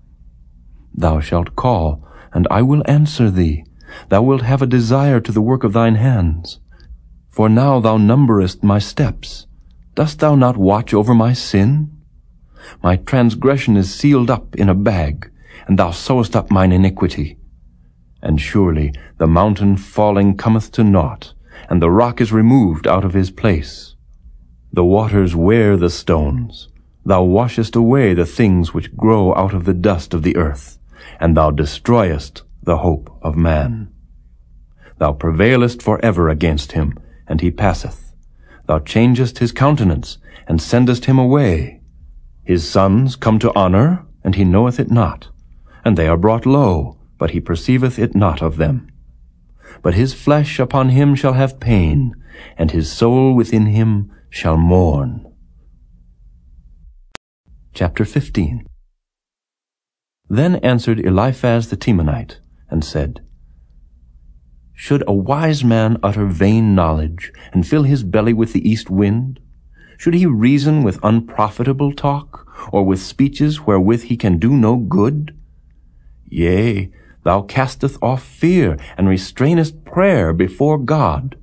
Thou shalt call, and I will answer thee. Thou wilt have a desire to the work of thine hands. For now thou numberest my steps. Dost thou not watch over my sin? My transgression is sealed up in a bag, and thou sewest up mine iniquity. And surely the mountain falling cometh to naught, and the rock is removed out of his place. The waters wear the stones. Thou washest away the things which grow out of the dust of the earth, and thou destroyest the hope of man. Thou prevailest for ever against him, and he passeth. Thou changest his countenance, and sendest him away. His sons come to honor, and he knoweth it not. And they are brought low, but he perceiveth it not of them. But his flesh upon him shall have pain, and his soul within him shall mourn. Chapter 15 Then answered Eliphaz the Temanite, and said, should a wise man utter vain knowledge, and fill his belly with the east wind? Should he reason with unprofitable talk, or with speeches wherewith he can do no good? Yea, thou casteth off fear, and restrainest prayer before God.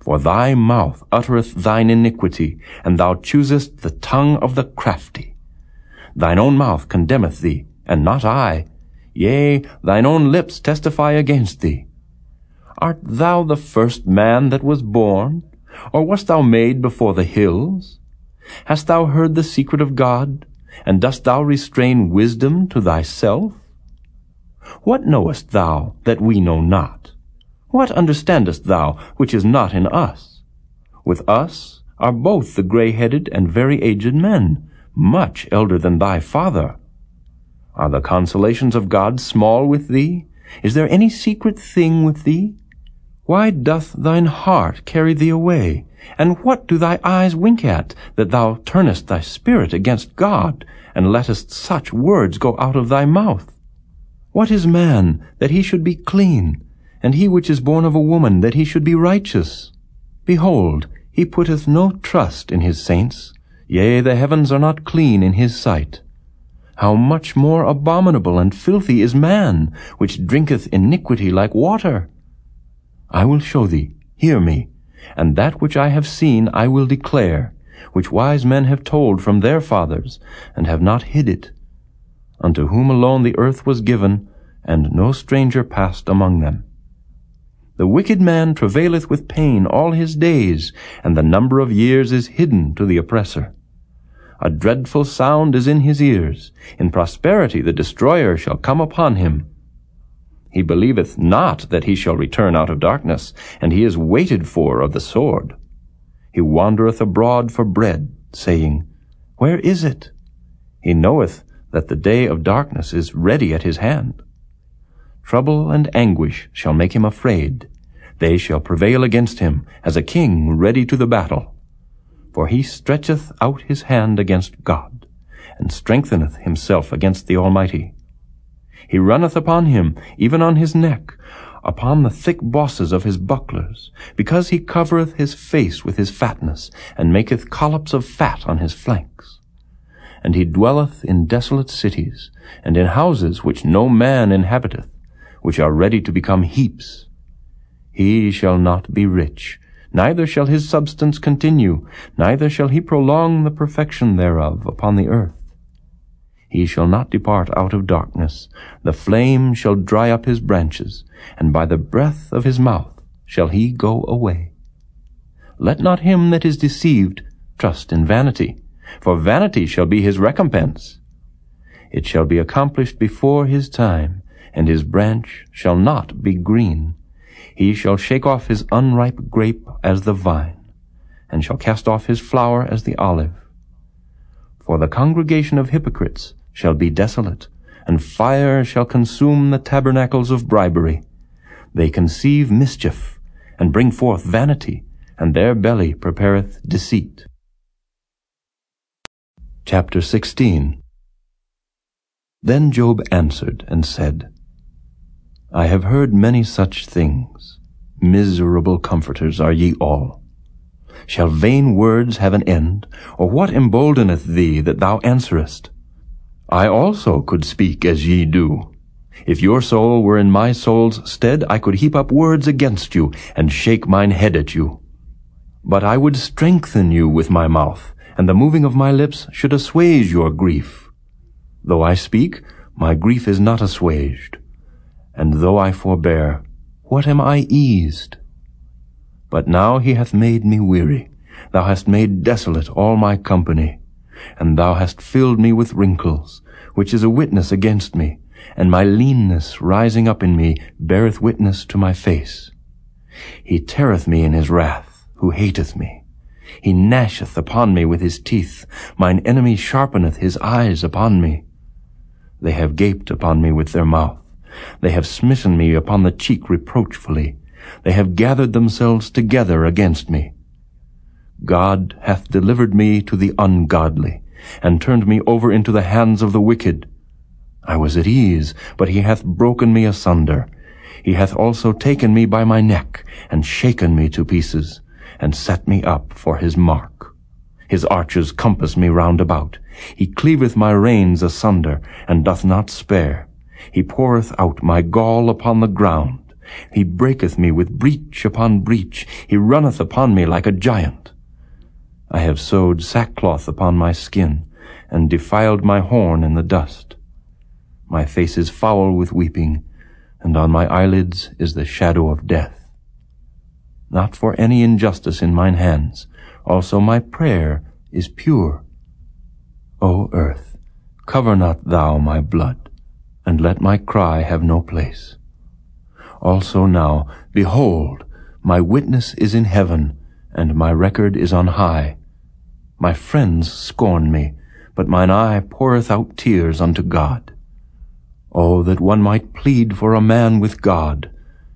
For thy mouth uttereth thine iniquity, and thou choosest the tongue of the crafty. Thine own mouth condemneth thee, and not I. Yea, thine own lips testify against thee. Art thou the first man that was born? Or wast thou made before the hills? Hast thou heard the secret of God? And dost thou restrain wisdom to thyself? What knowest thou that we know not? What understandest thou which is not in us? With us are both the grey-headed and very aged men, much elder than thy father. Are the consolations of God small with thee? Is there any secret thing with thee? Why doth thine heart carry thee away? And what do thy eyes wink at, that thou turnest thy spirit against God, and lettest such words go out of thy mouth? What is man, that he should be clean, and he which is born of a woman, that he should be righteous? Behold, he putteth no trust in his saints, yea, the heavens are not clean in his sight. How much more abominable and filthy is man, which drinketh iniquity like water? I will show thee, hear me, and that which I have seen I will declare, which wise men have told from their fathers, and have not hid it, unto whom alone the earth was given, and no stranger passed among them. The wicked man travaileth with pain all his days, and the number of years is hidden to the oppressor. A dreadful sound is in his ears. In prosperity the destroyer shall come upon him. He believeth not that he shall return out of darkness, and he is waited for of the sword. He wandereth abroad for bread, saying, Where is it? He knoweth that the day of darkness is ready at his hand. Trouble and anguish shall make him afraid. They shall prevail against him as a king ready to the battle. For he stretcheth out his hand against God, and strengtheneth himself against the Almighty. He runneth upon him, even on his neck, upon the thick bosses of his bucklers, because he covereth his face with his fatness, and maketh collops of fat on his flanks. And he dwelleth in desolate cities, and in houses which no man inhabiteth, which are ready to become heaps. He shall not be rich, neither shall his substance continue, neither shall he prolong the perfection thereof upon the earth. He shall not depart out of darkness, the flame shall dry up his branches, and by the breath of his mouth shall he go away. Let not him that is deceived trust in vanity, for vanity shall be his recompense. It shall be accomplished before his time, and his branch shall not be green. He shall shake off his unripe grape as the vine, and shall cast off his flower as the olive. For the congregation of hypocrites shall be desolate, and fire shall consume the tabernacles of bribery. They conceive mischief, and bring forth vanity, and their belly prepareth deceit. Chapter 16 Then Job answered and said, I have heard many such things. Miserable comforters are ye all. Shall vain words have an end? Or what emboldeneth thee that thou answerest? I also could speak as ye do. If your soul were in my soul's stead, I could heap up words against you, and shake mine head at you. But I would strengthen you with my mouth, and the moving of my lips should assuage your grief. Though I speak, my grief is not assuaged and though I forbear, what am I eased? But now he hath made me weary. Thou hast made desolate all my company, and thou hast filled me with wrinkles, which is a witness against me, and my leanness rising up in me beareth witness to my face. He teareth me in his wrath, who hateth me. He gnasheth upon me with his teeth. Mine enemy sharpeneth his eyes upon me. They have gaped upon me with their mouth. They have smitten me upon the cheek reproachfully. They have gathered themselves together against me. God hath delivered me to the ungodly, and turned me over into the hands of the wicked. I was at ease, but he hath broken me asunder. He hath also taken me by my neck, and shaken me to pieces, and set me up for his mark. His archers compass me round about. He cleaveth my reins asunder, and doth not spare. He poureth out my gall upon the ground. He breaketh me with breach upon breach. He runneth upon me like a giant. I have sewed sackcloth upon my skin, and defiled my horn in the dust. My face is foul with weeping, and on my eyelids is the shadow of death. Not for any injustice in mine hands, also my prayer is pure. O earth, cover not thou my blood. and let my cry have no place. Also now, behold, my witness is in heaven, and my record is on high. My friends scorn me, but mine eye poureth out tears unto God. Oh, that one might plead for a man with God,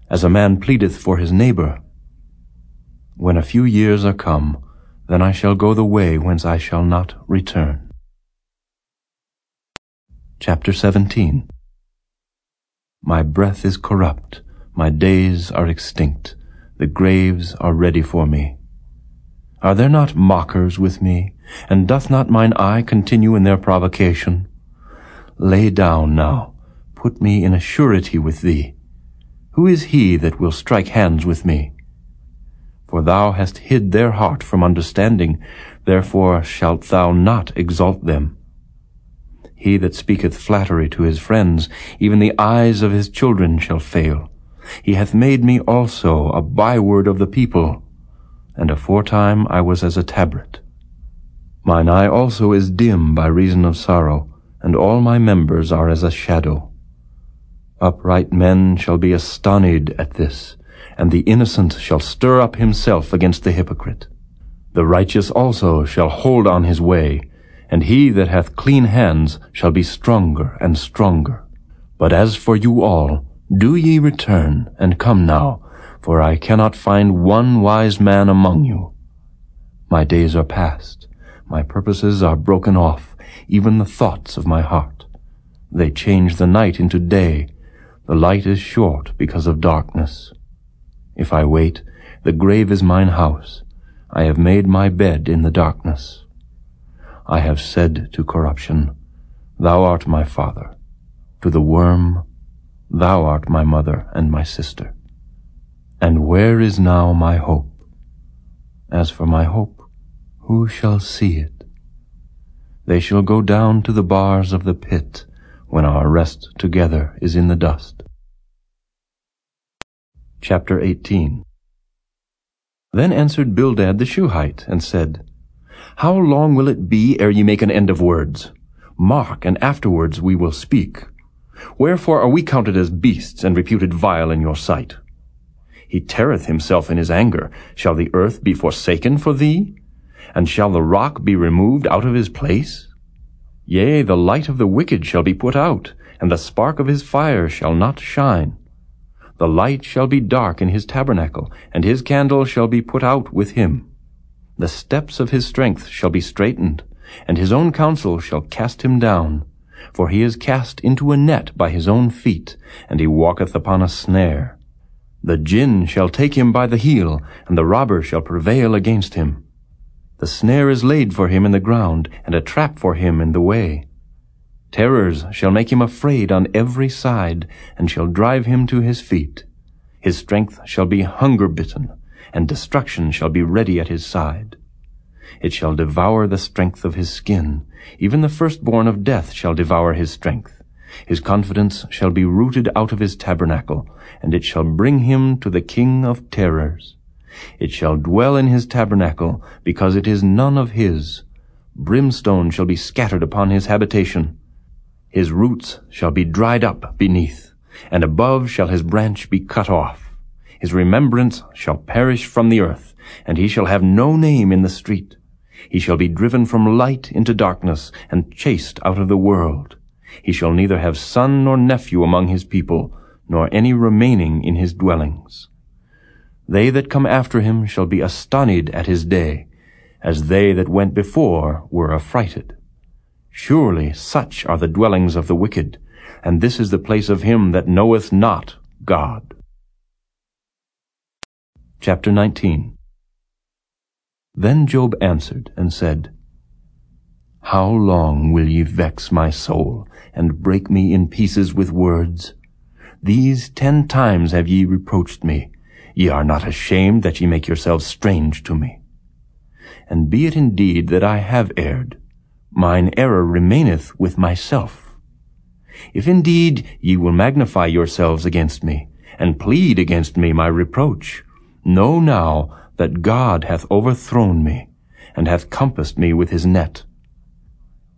as a man pleadeth for his neighbor. When a few years are come, then I shall go the way whence I shall not return. Chapter 17 My breath is corrupt, my days are extinct, the graves are ready for me. Are there not mockers with me, and doth not mine eye continue in their provocation? Lay down now, put me in a surety with thee. Who is he that will strike hands with me? For thou hast hid their heart from understanding, therefore shalt thou not exalt them. He that speaketh flattery to his friends, even the eyes of his children shall fail. He hath made me also a byword of the people, and aforetime I was as a tabret. Mine eye also is dim by reason of sorrow, and all my members are as a shadow. Upright men shall be astonished at this, and the innocent shall stir up himself against the hypocrite. The righteous also shall hold on his way, and he that hath clean hands shall be stronger and stronger. But as for you all, do ye return, and come now, for I cannot find one wise man among you. My days are past, my purposes are broken off, even the thoughts of my heart. They change the night into day, the light is short because of darkness. If I wait, the grave is mine house. I have made my bed in the darkness. I have said to corruption, Thou art my father. To the worm, Thou art my mother and my sister. And where is now my hope? As for my hope, who shall see it? They shall go down to the bars of the pit, when our rest together is in the dust. Chapter 18 Then answered Bildad the Shuhite, and said, How long will it be ere ye make an end of words? Mark, and afterwards we will speak. Wherefore are we counted as beasts, and reputed vile in your sight? He teareth himself in his anger. Shall the earth be forsaken for thee? And shall the rock be removed out of his place? Yea, the light of the wicked shall be put out, and the spark of his fire shall not shine. The light shall be dark in his tabernacle, and his candle shall be put out with him. The steps of his strength shall be straitened, and his own counsel shall cast him down. For he is cast into a net by his own feet, and he walketh upon a snare. The gin shall take him by the heel, and the robber shall prevail against him. The snare is laid for him in the ground, and a trap for him in the way. Terrors shall make him afraid on every side, and shall drive him to his feet. His strength shall be hunger bitten, and destruction shall be ready at his side. It shall devour the strength of his skin. Even the firstborn of death shall devour his strength. His confidence shall be rooted out of his tabernacle, and it shall bring him to the king of terrors. It shall dwell in his tabernacle, because it is none of his. Brimstone shall be scattered upon his habitation. His roots shall be dried up beneath, and above shall his branch be cut off. His remembrance shall perish from the earth, and he shall have no name in the street. He shall be driven from light into darkness, and chased out of the world. He shall neither have son nor nephew among his people, nor any remaining in his dwellings. They that come after him shall be astonished at his day, as they that went before were affrighted. Surely such are the dwellings of the wicked, and this is the place of him that knoweth not God. Chapter 19 Then Job answered and said, How long will ye vex my soul, and break me in pieces with words? These ten times have ye reproached me, Ye are not ashamed that ye make yourselves strange to me. And be it indeed that I have erred, mine error remaineth with myself. If indeed ye will magnify yourselves against me, and plead against me my reproach, know now that God hath overthrown me, and hath compassed me with his net.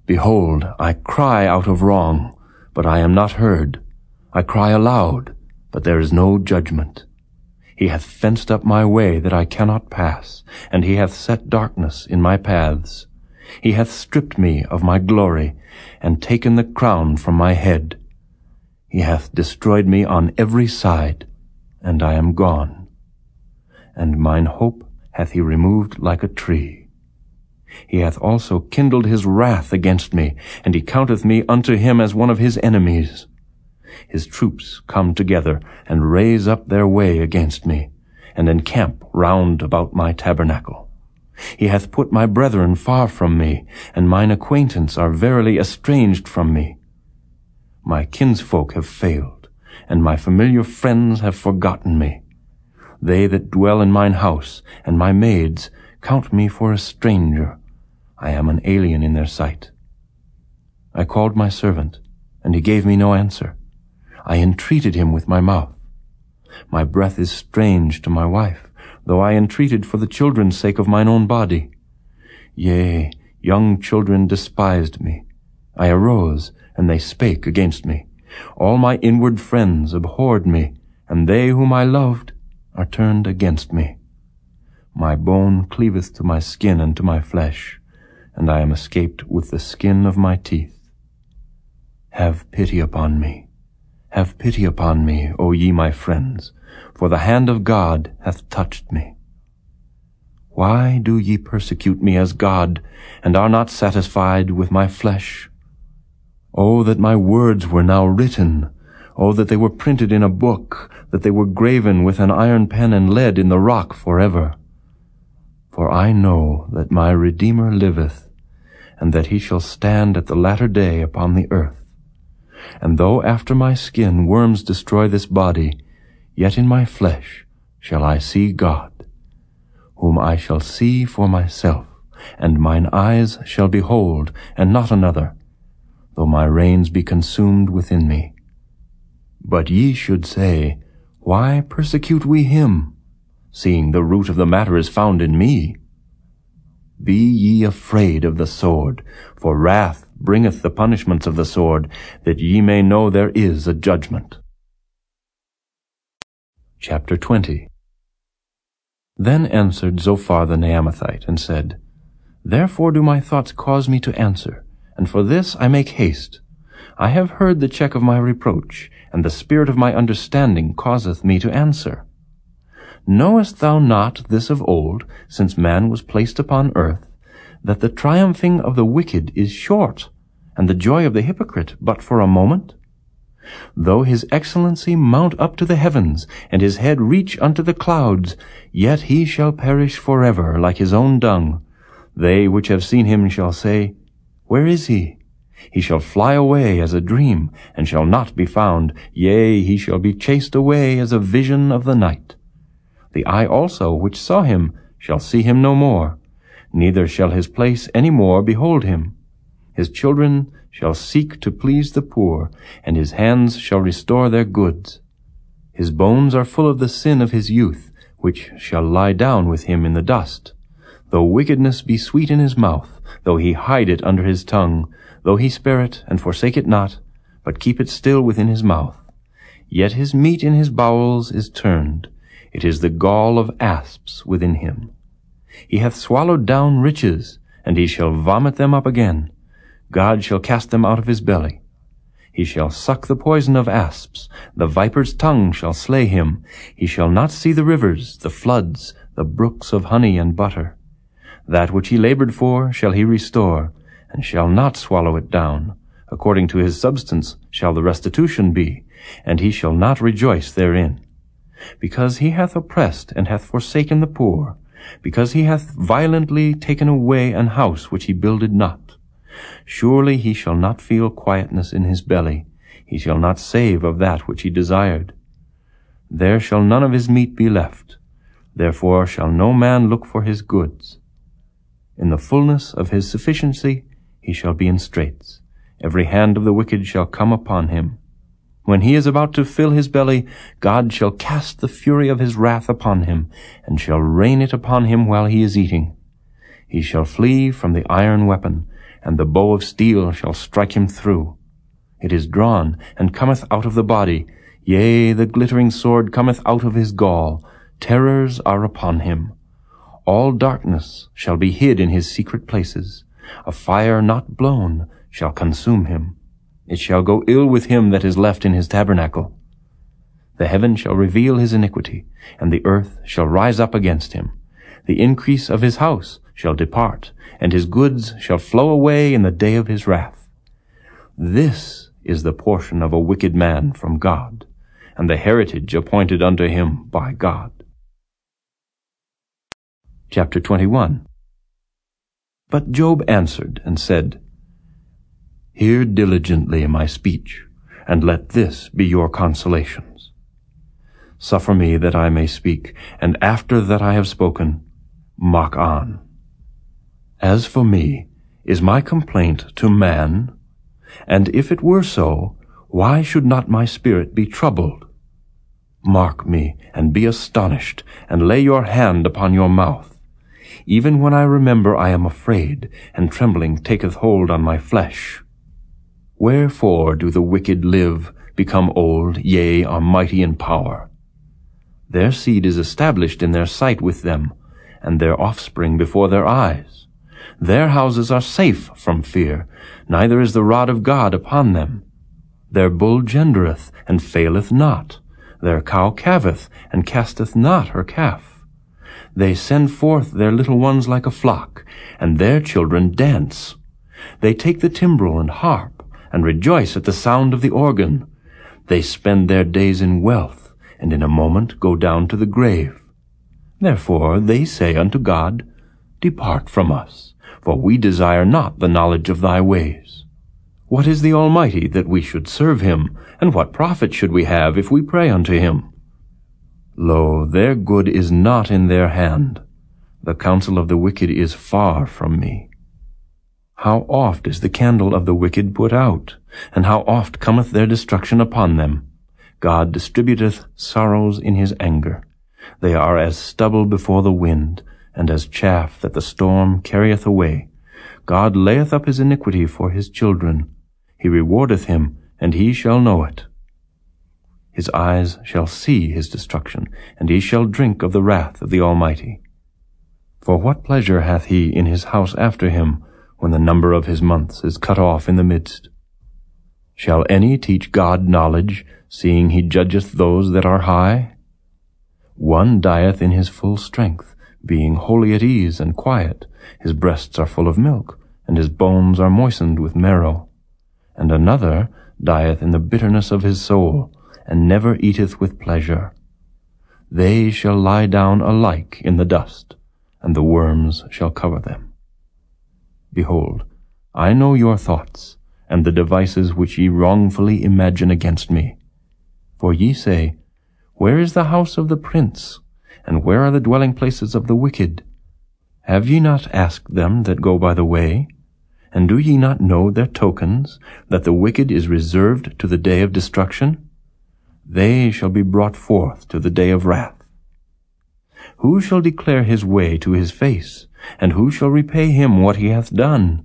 Behold, I cry out of wrong. but I am not heard. I cry aloud, but there is no judgment. He hath fenced up my way that I cannot pass, and he hath set darkness in my paths. He hath stripped me of my glory, and taken the crown from my head. He hath destroyed me on every side, and I am gone. And mine hope hath he removed like a tree. He hath also kindled his wrath against me, and he counteth me unto him as one of his enemies. His troops come together, and raise up their way against me, and encamp round about my tabernacle. He hath put my brethren far from me, and mine acquaintance are verily estranged from me. My kinsfolk have failed, and my familiar friends have forgotten me. They that dwell in mine house, and my maids, count me for a stranger. I am an alien in their sight. I called my servant, and he gave me no answer. I entreated him with my mouth. My breath is strange to my wife, though I entreated for the children's sake of mine own body. Yea, young children despised me. I arose, and they spake against me. All my inward friends abhorred me, and they whom I loved are turned against me. My bone cleaveth to my skin and to my flesh, and I am escaped with the skin of my teeth. Have pity upon me. Have pity upon me, O ye my friends, for the hand of God hath touched me. Why do ye persecute me as God, and are not satisfied with my flesh? Oh, that my words were now written, Oh, that they were printed in a book, that they were graven with an iron pen and lead in the rock forever. For I know that my Redeemer liveth, and that he shall stand at the latter day upon the earth. And though after my skin worms destroy this body, yet in my flesh shall I see God, whom I shall see for myself, and mine eyes shall behold, and not another, though my reins be consumed within me. But ye should say, Why persecute we him, seeing the root of the matter is found in me? Be ye afraid of the sword, for wrath bringeth the punishments of the sword, that ye may know there is a judgment. Chapter 20 Then answered Zophar the Naamathite, and said, Therefore do my thoughts cause me to answer, and for this I make haste. I have heard the check of my reproach, and the spirit of my understanding causeth me to answer. Knowest thou not this of old, since man was placed upon earth, that the triumphing of the wicked is short, and the joy of the hypocrite but for a moment? Though his excellency mount up to the heavens, and his head reach unto the clouds, yet he shall perish forever like his own dung. They which have seen him shall say, Where is he? He shall fly away as a dream, and shall not be found. Yea, he shall be chased away as a vision of the night. The eye also which saw him shall see him no more, neither shall his place any more behold him. His children shall seek to please the poor, and his hands shall restore their goods. His bones are full of the sin of his youth, which shall lie down with him in the dust. Though wickedness be sweet in his mouth, though he hide it under his tongue, though he spare it and forsake it not, but keep it still within his mouth. Yet his meat in his bowels is turned. It is the gall of asps within him. He hath swallowed down riches, and he shall vomit them up again. God shall cast them out of his belly. He shall suck the poison of asps. The viper's tongue shall slay him. He shall not see the rivers, the floods, the brooks of honey and butter. That which he labored for shall he restore, and shall not swallow it down. According to his substance shall the restitution be, and he shall not rejoice therein. Because he hath oppressed and hath forsaken the poor, because he hath violently taken away an house which he builded not. Surely he shall not feel quietness in his belly, he shall not save of that which he desired. There shall none of his meat be left, therefore shall no man look for his goods. In the fullness of his sufficiency he shall be in straits. Every hand of the wicked shall come upon him. When he is about to fill his belly, God shall cast the fury of his wrath upon him, and shall rain it upon him while he is eating. He shall flee from the iron weapon, and the bow of steel shall strike him through. It is drawn, and cometh out of the body. Yea, the glittering sword cometh out of his gall. Terrors are upon him. All darkness shall be hid in his secret places. A fire not blown shall consume him. It shall go ill with him that is left in his tabernacle. The heaven shall reveal his iniquity, and the earth shall rise up against him. The increase of his house shall depart, and his goods shall flow away in the day of his wrath. This is the portion of a wicked man from God, and the heritage appointed unto him by God. Chapter 21 But Job answered and said, Hear diligently my speech, and let this be your consolations. Suffer me that I may speak, and after that I have spoken, mock on. As for me, is my complaint to man? And if it were so, why should not my spirit be troubled? Mark me, and be astonished, and lay your hand upon your mouth. Even when I remember I am afraid, and trembling taketh hold on my flesh. Wherefore do the wicked live, become old, yea, are mighty in power? Their seed is established in their sight with them, and their offspring before their eyes. Their houses are safe from fear, neither is the rod of God upon them. Their bull gendereth, and faileth not. Their cow calveth, and casteth not her calf. They send forth their little ones like a flock, and their children dance. They take the timbrel and harp, and rejoice at the sound of the organ. They spend their days in wealth, and in a moment go down to the grave. Therefore they say unto God, Depart from us, for we desire not the knowledge of thy ways. What is the Almighty that we should serve him, and what profit should we have if we pray unto him? Lo, their good is not in their hand. The counsel of the wicked is far from me. How oft is the candle of the wicked put out, and how oft cometh their destruction upon them. God distributeth sorrows in his anger. They are as stubble before the wind, and as chaff that the storm carrieth away. God layeth up his iniquity for his children. He rewardeth him, and he shall know it. His eyes shall see his destruction, and he shall drink of the wrath of the Almighty. For what pleasure hath he in his house after him, when the number of his months is cut off in the midst? Shall any teach God knowledge, seeing he judgeth those that are high? One dieth in his full strength, being wholly at ease and quiet. His breasts are full of milk, and his bones are moistened with marrow. And another dieth in the bitterness of his soul, and never eateth with pleasure. They shall lie down alike in the dust, and the worms shall cover them. Behold, I know your thoughts, and the devices which ye wrongfully imagine against me. For ye say, where is the house of the prince? And where are the dwelling places of the wicked? Have ye not asked them that go by the way? And do ye not know their tokens, that the wicked is reserved to the day of destruction? They shall be brought forth to the day of wrath. Who shall declare his way to his face? And who shall repay him what he hath done?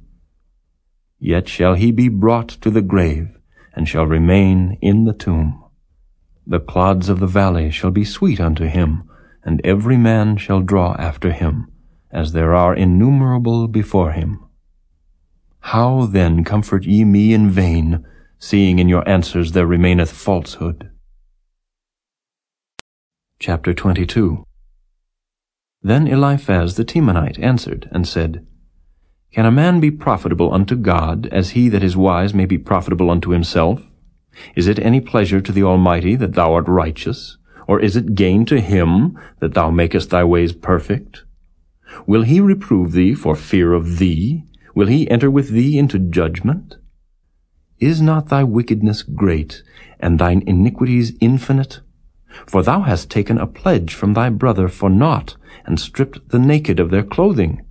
Yet shall he be brought to the grave, and shall remain in the tomb. The clods of the valley shall be sweet unto him, and every man shall draw after him, as there are innumerable before him. How then comfort ye me in vain, seeing in your answers there remaineth falsehood? Chapter 22 Then Eliphaz the Temanite answered and said, Can a man be profitable unto God, as he that is wise may be profitable unto himself? Is it any pleasure to the Almighty that thou art righteous? Or is it gain to him that thou makest thy ways perfect? Will he reprove thee for fear of thee? Will he enter with thee into judgment? Is not thy wickedness great, and thine iniquities infinite? For thou hast taken a pledge from thy brother for naught, and stripped the naked of their clothing.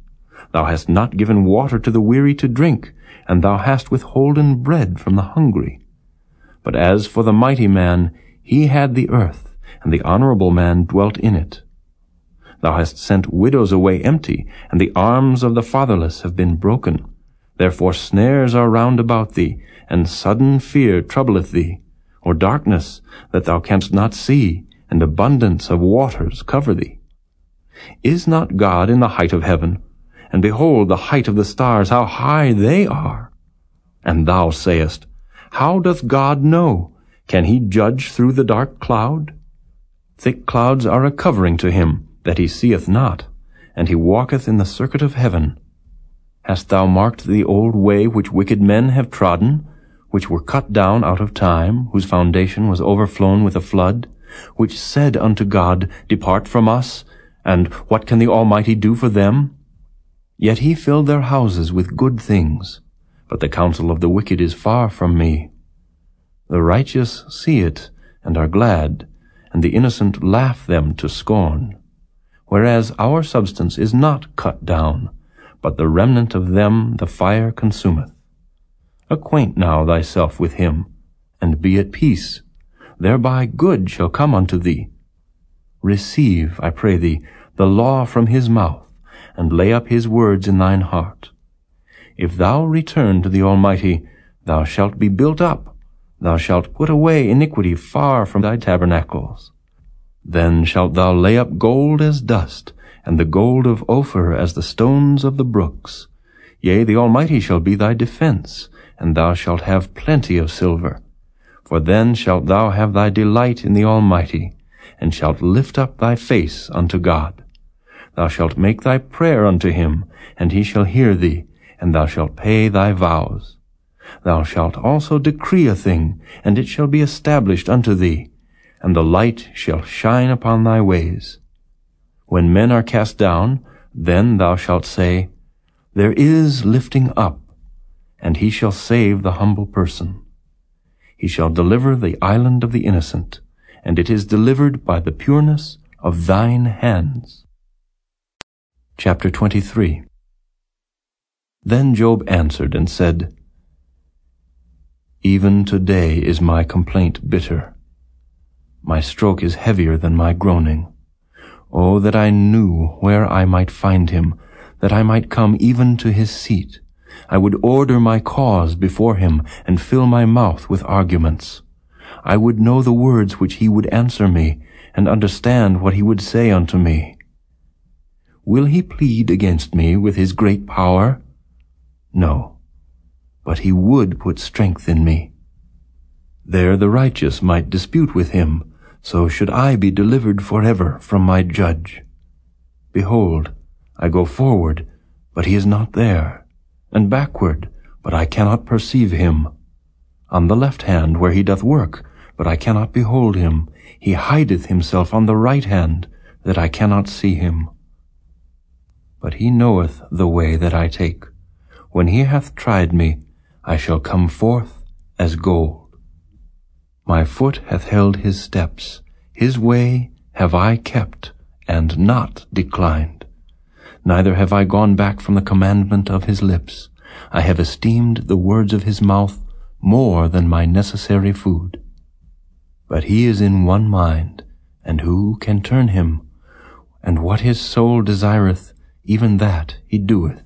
Thou hast not given water to the weary to drink, and thou hast withholden bread from the hungry. But as for the mighty man, he had the earth, and the honorable man dwelt in it. Thou hast sent widows away empty, and the arms of the fatherless have been broken. Therefore snares are round about thee, and sudden fear troubleth thee, or darkness that thou canst not see, and abundance of waters cover thee. Is not God in the height of heaven? And behold the height of the stars, how high they are. And thou sayest, How doth God know? Can he judge through the dark cloud? Thick clouds are a covering to him, that he seeth not, and he walketh in the circuit of heaven. Hast thou marked the old way which wicked men have trodden, which were cut down out of time, whose foundation was overflown with a flood, which said unto God, Depart from us, and what can the Almighty do for them? Yet he filled their houses with good things, but the counsel of the wicked is far from me. The righteous see it, and are glad, and the innocent laugh them to scorn. Whereas our substance is not cut down, but the remnant of them the fire consumeth. Acquaint now thyself with him, and be at peace. Thereby good shall come unto thee. Receive, I pray thee, the law from his mouth, and lay up his words in thine heart. If thou return to the Almighty, thou shalt be built up, thou shalt put away iniquity far from thy tabernacles. Then shalt thou lay up gold as dust, and the gold of Ophir as the stones of the brooks. Yea, the Almighty shall be thy defense, and thou shalt have plenty of silver. For then shalt thou have thy delight in the Almighty, and shalt lift up thy face unto God. Thou shalt make thy prayer unto him, and he shall hear thee, and thou shalt pay thy vows. Thou shalt also decree a thing, and it shall be established unto thee, and the light shall shine upon thy ways. When men are cast down, then thou shalt say, There is lifting up, and he shall save the humble person. He shall deliver the island of the innocent, and it is delivered by the pureness of thine hands. Chapter 23 Then Job answered and said, Even today is my complaint bitter. My stroke is heavier than my groaning. Oh, that I knew where I might find him, that I might come even to his seat. I would order my cause before him, and fill my mouth with arguments. I would know the words which he would answer me, and understand what he would say unto me. Will he plead against me with his great power? No, but he would put strength in me. There the righteous might dispute with him, so should I be delivered forever from my judge. Behold, I go forward, but he is not there, and backward, but I cannot perceive him. On the left hand where he doth work, but I cannot behold him. He hideth himself on the right hand, that I cannot see him. But he knoweth the way that I take. When he hath tried me, I shall come forth as gold. My foot hath held his steps. His way have I kept, and not declined. Neither have I gone back from the commandment of his lips. I have esteemed the words of his mouth more than my necessary food. But he is in one mind, and who can turn him? And what his soul desireth, even that he doeth.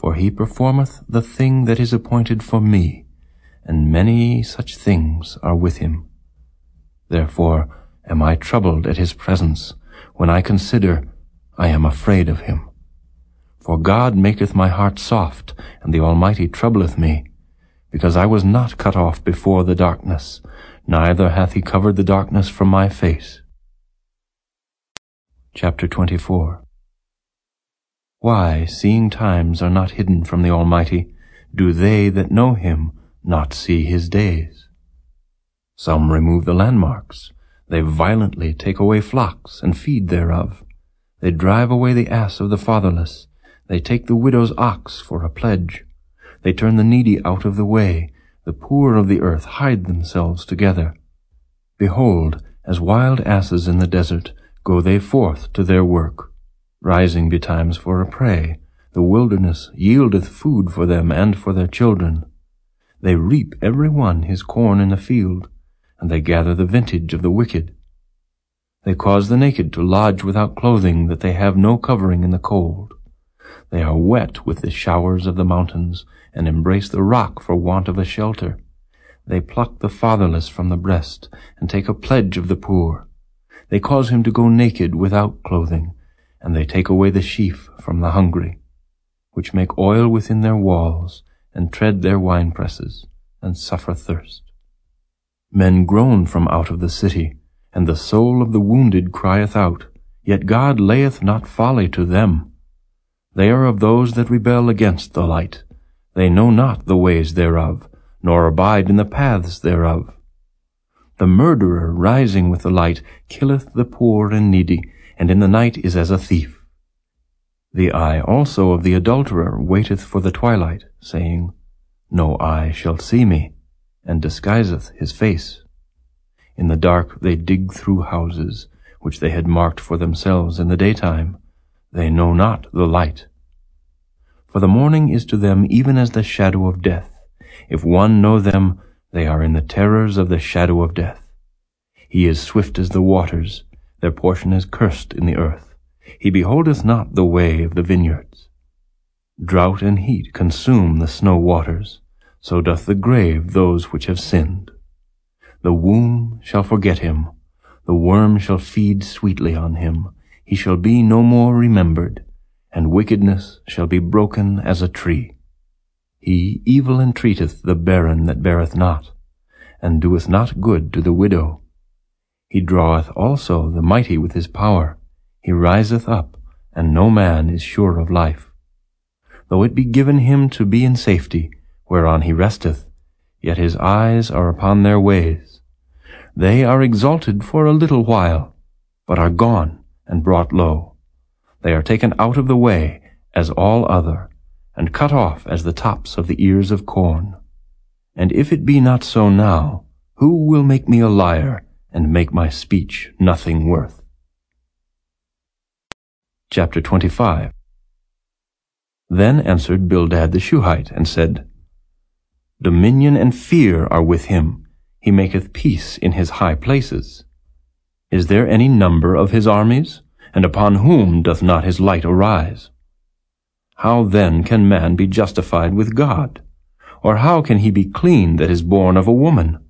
For he performeth the thing that is appointed for me, and many such things are with him. Therefore am I troubled at his presence. When I consider, I am afraid of him. For God maketh my heart soft, and the Almighty troubleth me, because I was not cut off before the darkness, neither hath he covered the darkness from my face. Chapter 24 Why, seeing times are not hidden from the Almighty, do they that know him not see his days. Some remove the landmarks. They violently take away flocks and feed thereof. They drive away the ass of the fatherless. They take the widow's ox for a pledge. They turn the needy out of the way. The poor of the earth hide themselves together. Behold, as wild asses in the desert, go they forth to their work. Rising betimes for a prey, the wilderness yieldeth food for them and for their children. They reap every one his corn in the field, and they gather the vintage of the wicked. They cause the naked to lodge without clothing, that they have no covering in the cold. They are wet with the showers of the mountains, and embrace the rock for want of a shelter. They pluck the fatherless from the breast, and take a pledge of the poor. They cause him to go naked without clothing, and they take away the sheaf from the hungry, which make oil within their walls, and tread their winepresses, and suffer thirst. Men groan from out of the city, and the soul of the wounded crieth out, yet God layeth not folly to them. They are of those that rebel against the light. They know not the ways thereof, nor abide in the paths thereof. The murderer rising with the light killeth the poor and needy, and in the night is as a thief. The eye also of the adulterer waiteth for the twilight, saying, No eye shall see me, and disguiseth his face. In the dark they dig through houses, which they had marked for themselves in the daytime. They know not the light. For the morning is to them even as the shadow of death. If one know them, they are in the terrors of the shadow of death. He is swift as the waters, their portion is cursed in the earth. He beholdeth not the way of the vineyards. Drought and heat consume the snow waters, so doth the grave those which have sinned. The womb shall forget him, the worm shall feed sweetly on him, he shall be no more remembered, and wickedness shall be broken as a tree. He evil entreateth the barren that beareth not, and doeth not good to the widow. He draweth also the mighty with his power. He riseth up, and no man is sure of life. Though it be given him to be in safety, whereon he resteth, yet his eyes are upon their ways. They are exalted for a little while, but are gone and brought low. They are taken out of the way as all other, and cut off as the tops of the ears of corn. And if it be not so now, who will make me a liar and make my speech nothing worth? Chapter 25 Then answered Bildad the Shuhite, and said, Dominion and fear are with him. He maketh peace in his high places. Is there any number of his armies? And upon whom doth not his light arise? How then can man be justified with God? Or how can he be clean that is born of a woman?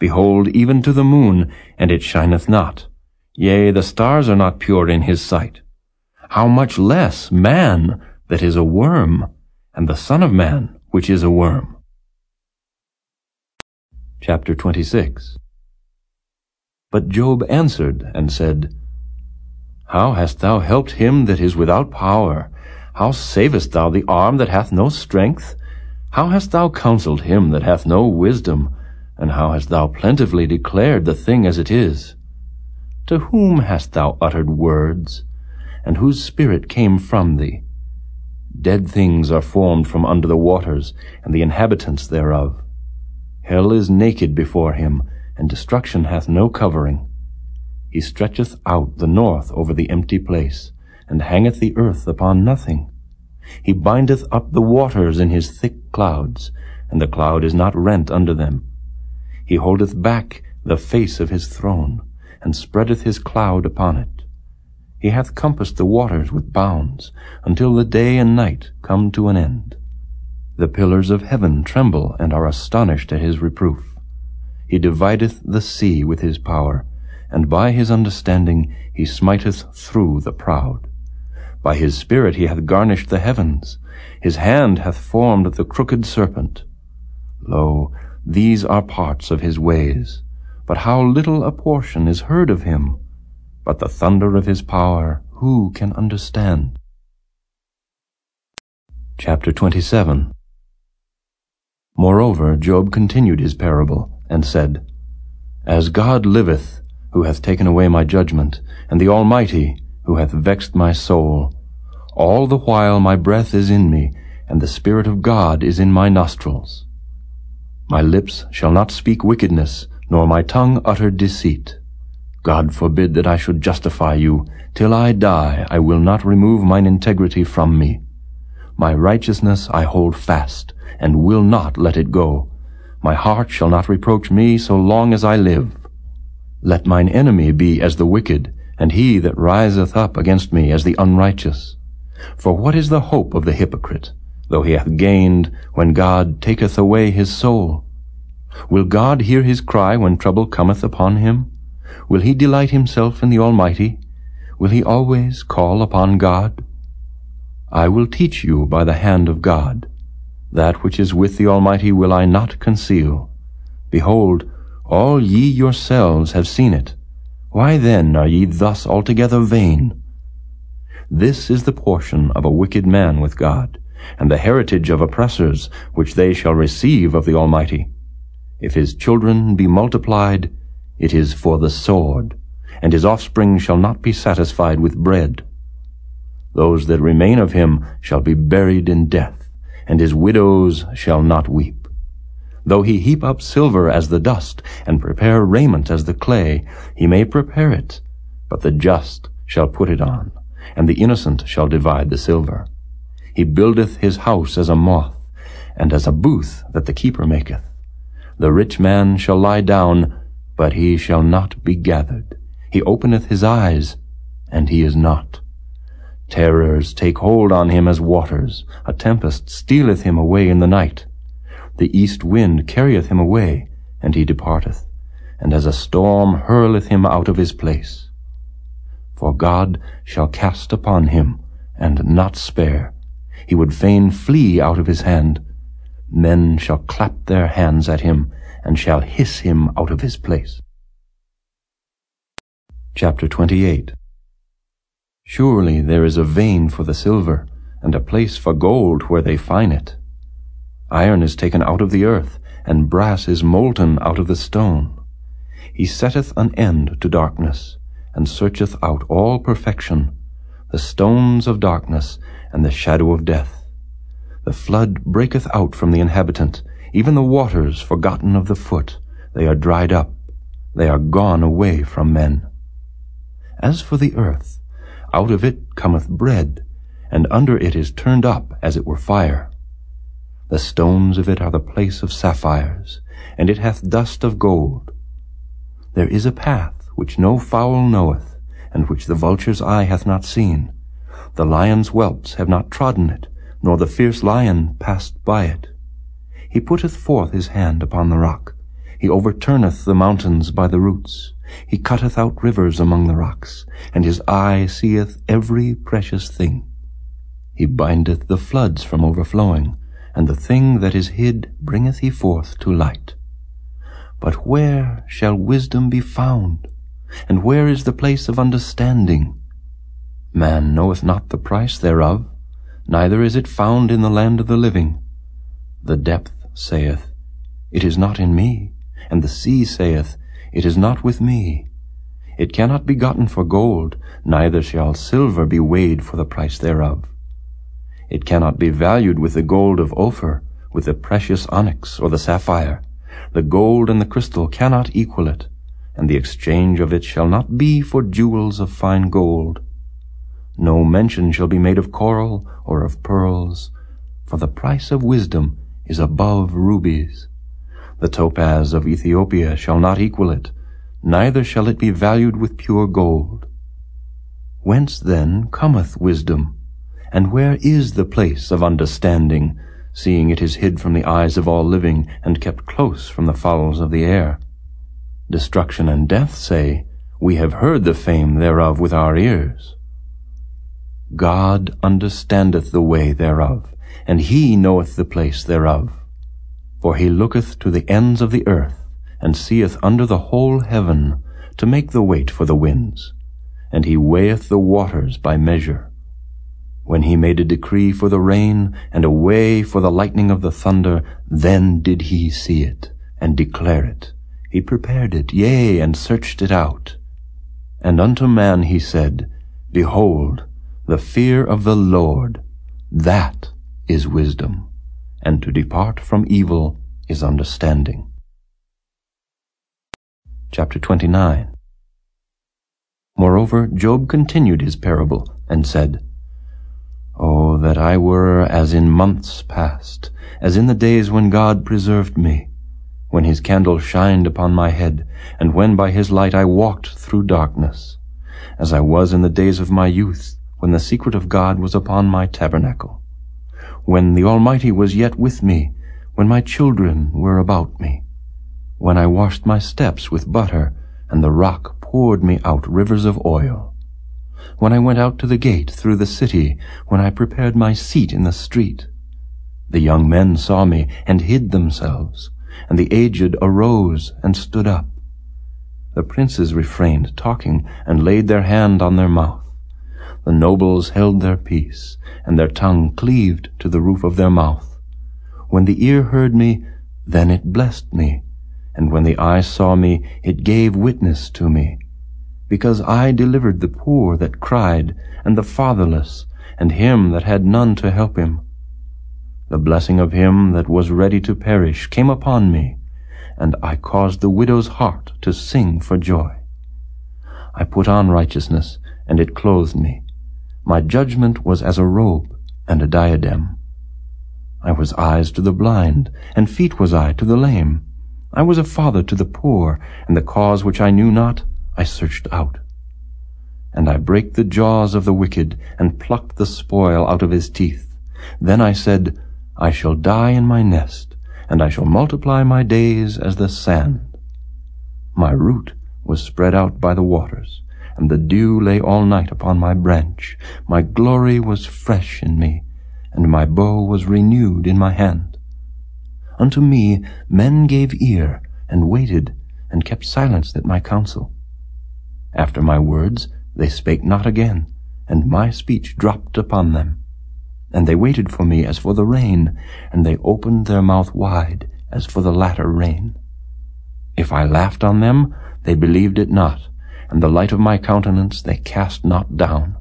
Behold, even to the moon, and it shineth not. Yea, the stars are not pure in his sight. How much less man that is a worm, and the Son of Man which is a worm? Chapter 26 But Job answered and said, How hast thou helped him that is without power? How savest thou the arm that hath no strength? How hast thou counseled him that hath no wisdom? And how hast thou plentifully declared the thing as it is? To whom hast thou uttered words? And whose spirit came from thee? Dead things are formed from under the waters, and the inhabitants thereof. Hell is naked before him, and destruction hath no covering. He stretcheth out the north over the empty place, and hangeth the earth upon nothing. He bindeth up the waters in his thick clouds, and the cloud is not rent under them. He holdeth back the face of his throne, and spreadeth his cloud upon it. He hath compassed the waters with bounds, until the day and night come to an end. The pillars of heaven tremble and are astonished at his reproof. He divideth the sea with his power, and by his understanding he smiteth through the proud. By his spirit he hath garnished the heavens. His hand hath formed the crooked serpent. Lo, these are parts of his ways. But how little a portion is heard of him. But the thunder of his power, who can understand? Chapter 27 Moreover, Job continued his parable, and said, As God liveth, who hath taken away my judgment, and the Almighty, who hath vexed my soul. All the while my breath is in me, and the Spirit of God is in my nostrils. My lips shall not speak wickedness, nor my tongue utter deceit. God forbid that I should justify you. Till I die, I will not remove mine integrity from me. My righteousness I hold fast, and will not let it go. My heart shall not reproach me so long as I live. Let mine enemy be as the wicked, and he that riseth up against me as the unrighteous. For what is the hope of the hypocrite, though he hath gained, when God taketh away his soul? Will God hear his cry when trouble cometh upon him? Will he delight himself in the Almighty? Will he always call upon God? I will teach you by the hand of God. That which is with the Almighty will I not conceal. Behold, all ye yourselves have seen it. Why then are ye thus altogether vain? This is the portion of a wicked man with God, and the heritage of oppressors, which they shall receive of the Almighty. If his children be multiplied, it is for the sword, and his offspring shall not be satisfied with bread. Those that remain of him shall be buried in death, and his widows shall not weep. Though he heap up silver as the dust, and prepare raiment as the clay, he may prepare it, but the just shall put it on, and the innocent shall divide the silver. He buildeth his house as a moth, and as a booth that the keeper maketh. The rich man shall lie down, but he shall not be gathered. He openeth his eyes, and he is not. Terrors take hold on him as waters. A tempest stealeth him away in the night. The east wind carrieth him away, and he departeth, and as a storm hurleth him out of his place. For God shall cast upon him, and not spare. He would fain flee out of his hand, Men shall clap their hands at him, and shall hiss him out of his place. Chapter 28 Surely there is a vein for the silver, and a place for gold where they fine it. Iron is taken out of the earth, and brass is molten out of the stone. He setteth an end to darkness, and searcheth out all perfection, the stones of darkness, and the shadow of death the flood breaketh out from the inhabitant, even the waters forgotten of the foot. They are dried up, they are gone away from men. As for the earth, out of it cometh bread, and under it is turned up as it were fire. The stones of it are the place of sapphires, and it hath dust of gold. There is a path which no fowl knoweth, and which the vulture's eye hath not seen. The lion's whelps have not trodden it, nor the fierce lion passed by it. He putteth forth his hand upon the rock. He overturneth the mountains by the roots. He cutteth out rivers among the rocks, and his eye seeth every precious thing. He bindeth the floods from overflowing, and the thing that is hid bringeth he forth to light. But where shall wisdom be found? And where is the place of understanding? Man knoweth not the price thereof, neither is it found in the land of the living. The depth saith, It is not in me, and the sea saith, It is not with me. It cannot be gotten for gold, neither shall silver be weighed for the price thereof. It cannot be valued with the gold of Ophir, with the precious onyx or the sapphire. The gold and the crystal cannot equal it, and the exchange of it shall not be for jewels of fine gold. No mention shall be made of coral or of pearls, for the price of wisdom is above rubies. The topaz of Ethiopia shall not equal it, neither shall it be valued with pure gold. Whence then cometh wisdom? And where is the place of understanding, seeing it is hid from the eyes of all living, and kept close from the fowls of the air? Destruction and death say, We have heard the fame thereof with our ears. God understandeth the way thereof, and he knoweth the place thereof. For he looketh to the ends of the earth, and seeth under the whole heaven, to make the weight for the winds, and he weigheth the waters by measure. When he made a decree for the rain, and a way for the lightning of the thunder, then did he see it, and declare it. He prepared it, yea, and searched it out. And unto man he said, Behold, the fear of the Lord, that is wisdom, and to depart from evil is understanding. Chapter 29 Moreover, Job continued his parable, and said, Oh, that I were as in months past, as in the days when God preserved me, when his candle shined upon my head, and when by his light I walked through darkness, as I was in the days of my youth, when the secret of God was upon my tabernacle, when the Almighty was yet with me, when my children were about me, when I washed my steps with butter, and the rock poured me out rivers of oil, when I went out to the gate through the city, when I prepared my seat in the street. The young men saw me and hid themselves, and the aged arose and stood up. The princes refrained talking and laid their hand on their mouth. The nobles held their peace, and their tongue cleaved to the roof of their mouth. When the ear heard me, then it blessed me, and when the eye saw me, it gave witness to me. Because I delivered the poor that cried, and the fatherless, and him that had none to help him. The blessing of him that was ready to perish came upon me, and I caused the widow's heart to sing for joy. I put on righteousness, and it clothed me. My judgment was as a robe and a diadem. I was eyes to the blind, and feet was I to the lame. I was a father to the poor, and the cause which I knew not I searched out. And I brake the jaws of the wicked, and plucked the spoil out of his teeth. Then I said, I shall die in my nest, and I shall multiply my days as the sand. My root was spread out by the waters, and the dew lay all night upon my branch. My glory was fresh in me, and my bow was renewed in my hand. Unto me men gave ear, and waited, and kept silence at my counsel. After my words they spake not again, and my speech dropped upon them. And they waited for me as for the rain, and they opened their mouth wide as for the latter rain. If I laughed on them, they believed it not, and the light of my countenance they cast not down.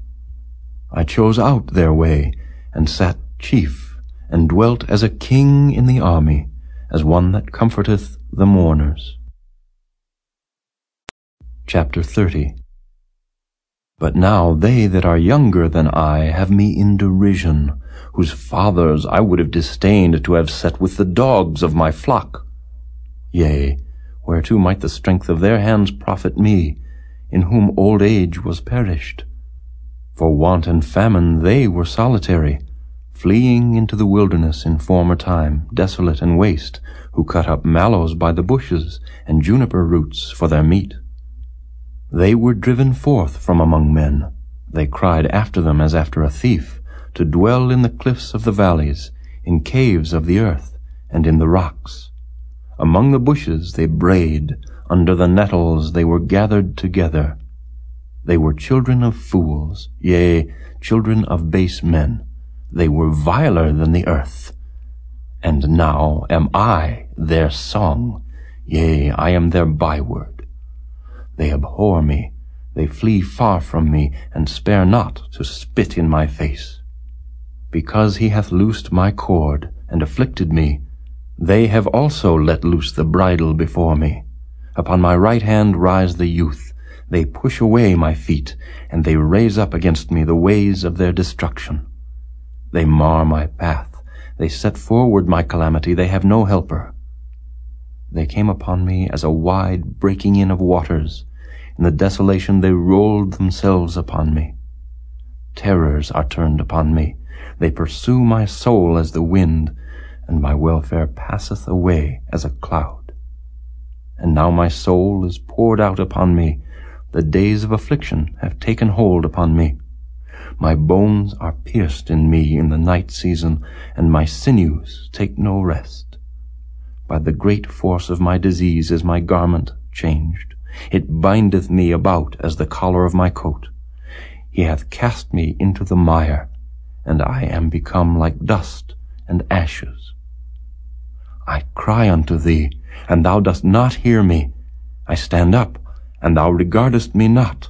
I chose out their way, and sat chief, and dwelt as a king in the army, as one that comforteth the mourners. Chapter 30 but now they that are younger than I have me in derision, whose fathers I would have disdained to have set with the dogs of my flock. Yea, whereto might the strength of their hands profit me, in whom old age was perished? For want and famine they were solitary, fleeing into the wilderness in former time, desolate and waste, who cut up mallows by the bushes, and juniper roots for their meat. They were driven forth from among men. They cried after them as after a thief, to dwell in the cliffs of the valleys, in caves of the earth, and in the rocks. Among the bushes they brayed, under the nettles they were gathered together. They were children of fools, yea, children of base men. They were viler than the earth. And now am I their song, yea, I am their byword. They abhor me. They flee far from me, and spare not to spit in my face. Because he hath loosed my cord, and afflicted me, they have also let loose the bridle before me. Upon my right hand rise the youth. They push away my feet, and they raise up against me the ways of their destruction. They mar my path. They set forward my calamity. They have no helper. They came upon me as a wide breaking in of waters. In the desolation they rolled themselves upon me. Terrors are turned upon me. They pursue my soul as the wind, and my welfare passeth away as a cloud. And now my soul is poured out upon me. The days of affliction have taken hold upon me. My bones are pierced in me in the night season, and my sinews take no rest. By the great force of my disease is my garment changed. It bindeth me about as the collar of my coat. He hath cast me into the mire, and I am become like dust and ashes. I cry unto thee, and thou dost not hear me. I stand up, and thou regardest me not.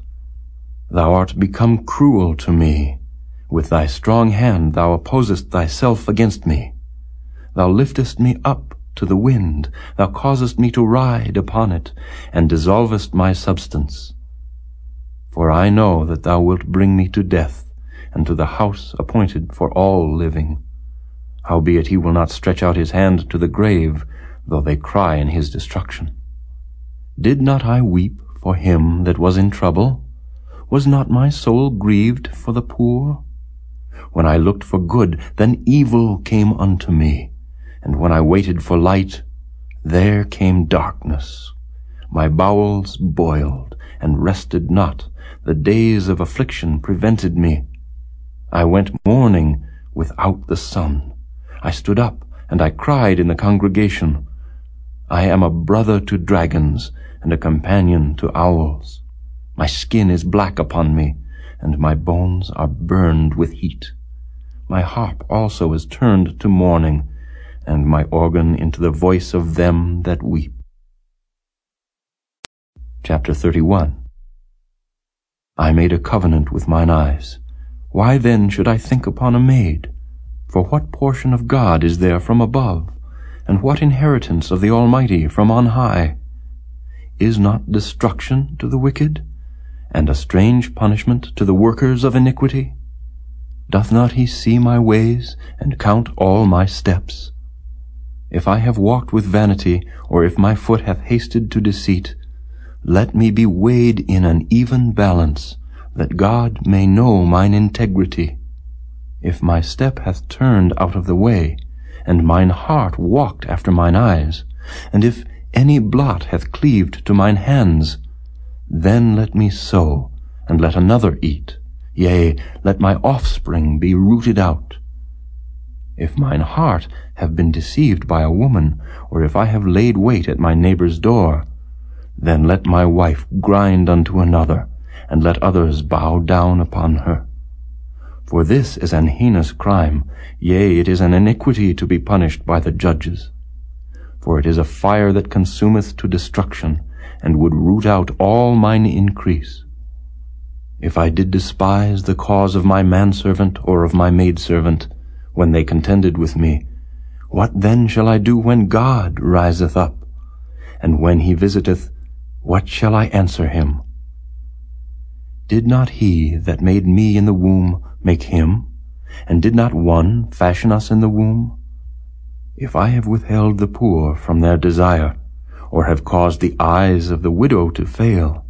Thou art become cruel to me. With thy strong hand thou opposest thyself against me. Thou liftest me up to the wind. Thou causest me to ride upon it, and dissolvest my substance. For I know that thou wilt bring me to death, and to the house appointed for all living. Howbeit he will not stretch out his hand to the grave, though they cry in his destruction. Did not I weep for him that was in trouble? Was not my soul grieved for the poor? When I looked for good, then evil came unto me. And when I waited for light, there came darkness. My bowels boiled and rested not. The days of affliction prevented me. I went mourning without the sun. I stood up and I cried in the congregation. I am a brother to dragons and a companion to owls. My skin is black upon me, and my bones are burned with heat. My harp also is turned to mourning, and my organ into the voice of them that weep. Chapter 31 I made a covenant with mine eyes. Why then should I think upon a maid? For what portion of God is there from above? And what inheritance of the Almighty from on high? Is not destruction to the wicked, and a strange punishment to the workers of iniquity? Doth not he see my ways, and count all my steps? If I have walked with vanity, or if my foot hath hasted to deceit, let me be weighed in an even balance, that God may know mine integrity. If my step hath turned out of the way, and mine heart walked after mine eyes, and if any blot hath cleaved to mine hands, then let me sow, and let another eat. Yea, let my offspring be rooted out. If mine heart have been deceived by a woman, or if I have laid wait at my neighbor's door, then let my wife grind unto another, and let others bow down upon her. For this is an heinous crime, yea, it is an iniquity to be punished by the judges. For it is a fire that consumeth to destruction, and would root out all mine increase. If I did despise the cause of my manservant or of my maidservant, when they contended with me, what then shall I do when God riseth up? And when he visiteth, what shall I answer him? Did not he that made me in the womb make him? And did not one fashion us in the womb? If I have withheld the poor from their desire, or have caused the eyes of the widow to fail,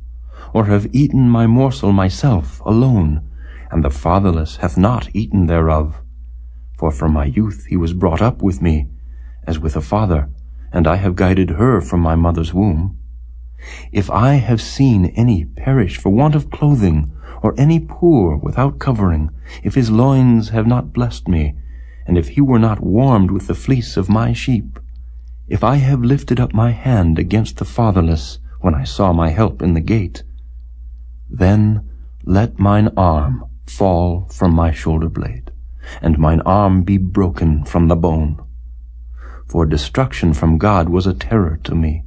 or have eaten my morsel myself alone, and the fatherless hath not eaten thereof. For from my youth he was brought up with me, as with a father, and I have guided her from my mother's womb. If I have seen any perish for want of clothing, or any poor without covering, if his loins have not blessed me, and if he were not warmed with the fleece of my sheep, if I have lifted up my hand against the fatherless when I saw my help in the gate, then let mine arm fall from my shoulder blade, and mine arm be broken from the bone. For destruction from God was a terror to me,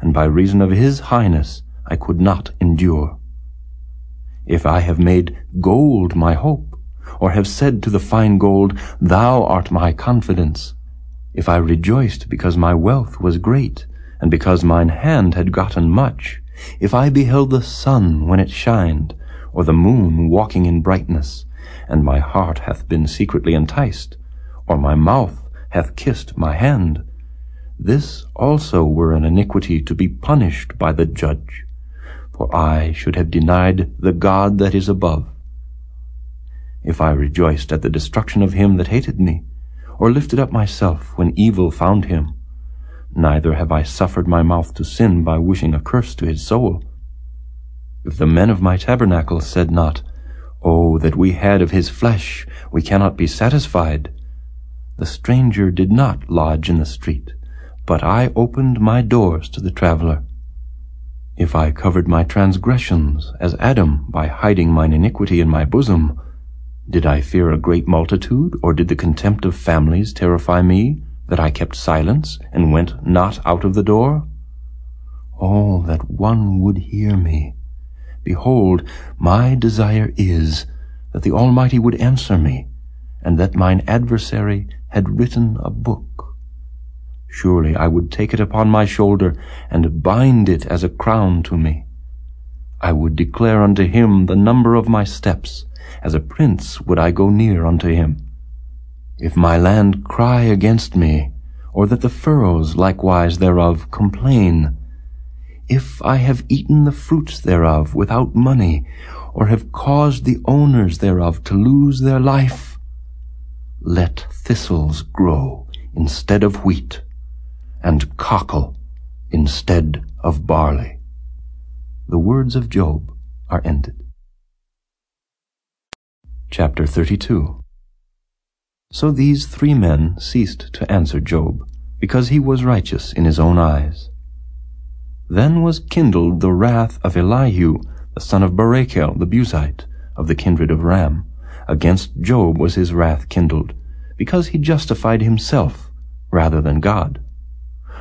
and by reason of his highness I could not endure. If I have made gold my hope, or have said to the fine gold, Thou art my confidence, if I rejoiced because my wealth was great, and because mine hand had gotten much, if I beheld the sun when it shined, or the moon walking in brightness, and my heart hath been secretly enticed, or my mouth hath kissed my hand, this also were an iniquity to be punished by the judge, for I should have denied the God that is above. If I rejoiced at the destruction of him that hated me, or lifted up myself when evil found him. Neither have I suffered my mouth to sin by wishing a curse to his soul. If the men of my tabernacle said not, Oh, that we had of his flesh, we cannot be satisfied. The stranger did not lodge in the street, but I opened my doors to the traveler. If I covered my transgressions, as Adam, by hiding mine iniquity in my bosom, did I fear a great multitude, or did the contempt of families terrify me, that I kept silence and went not out of the door? Oh, that one would hear me. Behold, my desire is that the Almighty would answer me, and that mine adversary had written a book. Surely I would take it upon my shoulder and bind it as a crown to me. I would declare unto him the number of my steps, as a prince would I go near unto him. If my land cry against me, or that the furrows likewise thereof complain, if I have eaten the fruits thereof without money, or have caused the owners thereof to lose their life. Let thistles grow instead of wheat, and cockle instead of barley. The words of Job are ended. Chapter 32 So these three men ceased to answer Job, because he was righteous in his own eyes. Then was kindled the wrath of Elihu, the son of Barachel the Buzite, of the kindred of Ram. Against Job was his wrath kindled, because he justified himself rather than God.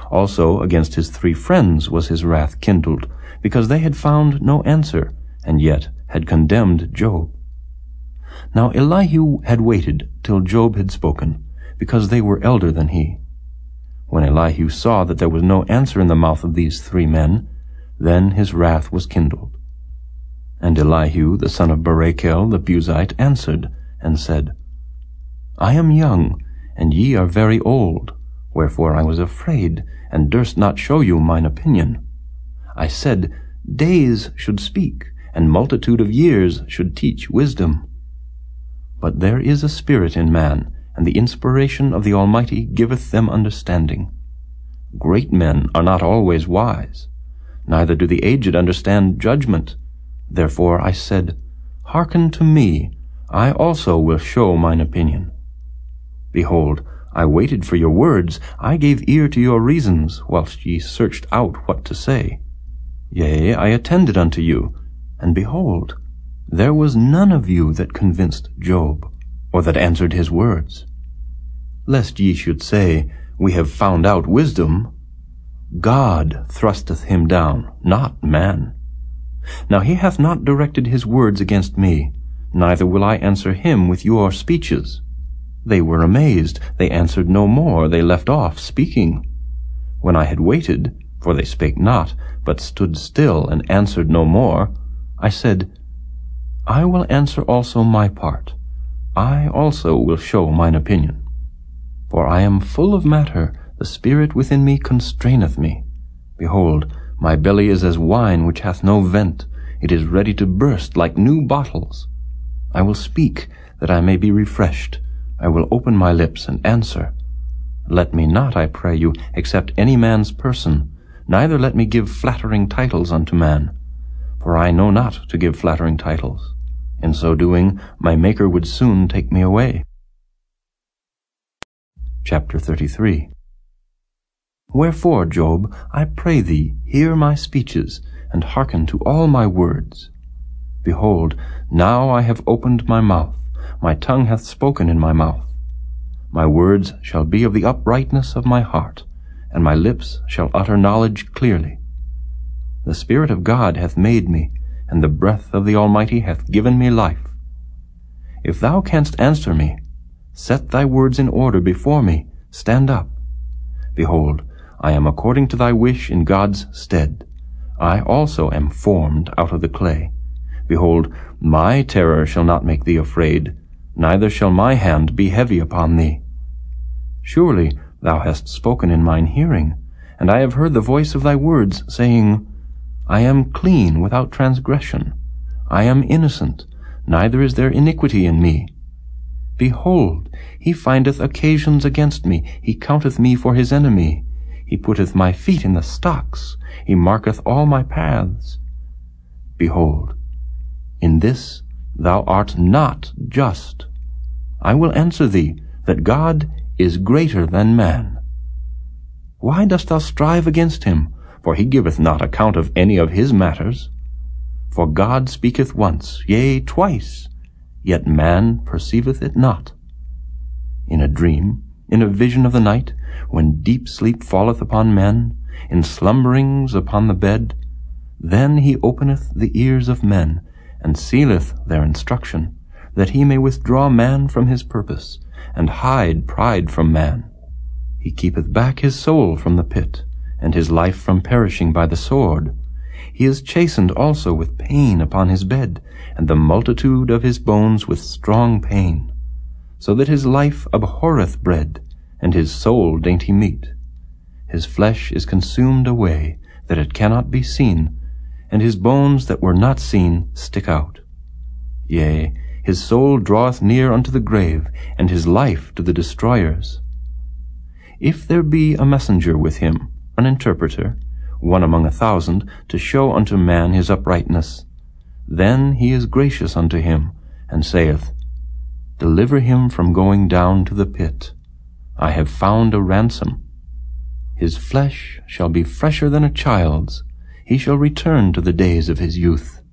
Also against his three friends was his wrath kindled, because they had found no answer, and yet had condemned Job. Now Elihu had waited till Job had spoken, because they were elder than he. When Elihu saw that there was no answer in the mouth of these three men, then his wrath was kindled. And Elihu the son of Barachel the Buzite answered, and said, I am young, and ye are very old, wherefore I was afraid, and durst not show you mine opinion. I said, Days should speak, and multitude of years should teach wisdom. But there is a spirit in man, and the inspiration of the Almighty giveth them understanding. Great men are not always wise, neither do the aged understand judgment. Therefore I said, Hearken to me, I also will show mine opinion. Behold, I waited for your words, I gave ear to your reasons, whilst ye searched out what to say. Yea, I attended unto you, and behold, there was none of you that convinced Job, or that answered his words. Lest ye should say, We have found out wisdom, God thrusteth him down, not man. Now he hath not directed his words against me, neither will I answer him with your speeches. They were amazed, they answered no more, they left off speaking. When I had waited, for they spake not, but stood still and answered no more, I said, I will answer also my part. I also will show mine opinion. For I am full of matter, the spirit within me constraineth me. Behold, my belly is as wine which hath no vent, it is ready to burst like new bottles. I will speak, that I may be refreshed. I will open my lips and answer. Let me not, I pray you, accept any man's person, neither let me give flattering titles unto man. For I know not to give flattering titles. In so doing, my Maker would soon take me away. Chapter 33 Wherefore, Job, I pray thee, hear my speeches, and hearken to all my words. Behold, now I have opened my mouth, my tongue hath spoken in my mouth. My words shall be of the uprightness of my heart, and my lips shall utter knowledge clearly. The Spirit of God hath made me, and the breath of the Almighty hath given me life. If thou canst answer me, set thy words in order before me, stand up. Behold, I am according to thy wish in God's stead. I also am formed out of the clay. Behold, my terror shall not make thee afraid, neither shall my hand be heavy upon thee. Surely thou hast spoken in mine hearing, and I have heard the voice of thy words, saying, I am clean without transgression. I am innocent, neither is there iniquity in me. Behold, he findeth occasions against me, he counteth me for his enemy. He putteth my feet in the stocks, he marketh all my paths. Behold, in this thou art not just. I will answer thee that God is greater than man. Why dost thou strive against him? for he giveth not account of any of his matters. For God speaketh once, yea, twice, yet man perceiveth it not. In a dream, in a vision of the night, when deep sleep falleth upon men, in slumberings upon the bed, then he openeth the ears of men, and sealeth their instruction, that he may withdraw man from his purpose, and hide pride from man. He keepeth back his soul from the pit, and his life from perishing by the sword. He is chastened also with pain upon his bed, and the multitude of his bones with strong pain, so that his life abhorreth bread, and his soul dainty meat. His flesh is consumed away, that it cannot be seen, and his bones that were not seen stick out. Yea, his soul draweth near unto the grave, and his life to the destroyers. If there be a messenger with him, an interpreter, one among a thousand, to show unto man his uprightness, then he is gracious unto him, and saith, Deliver him from going down to the pit. I have found a ransom. His flesh shall be fresher than a child's. He shall return to the days of his youth.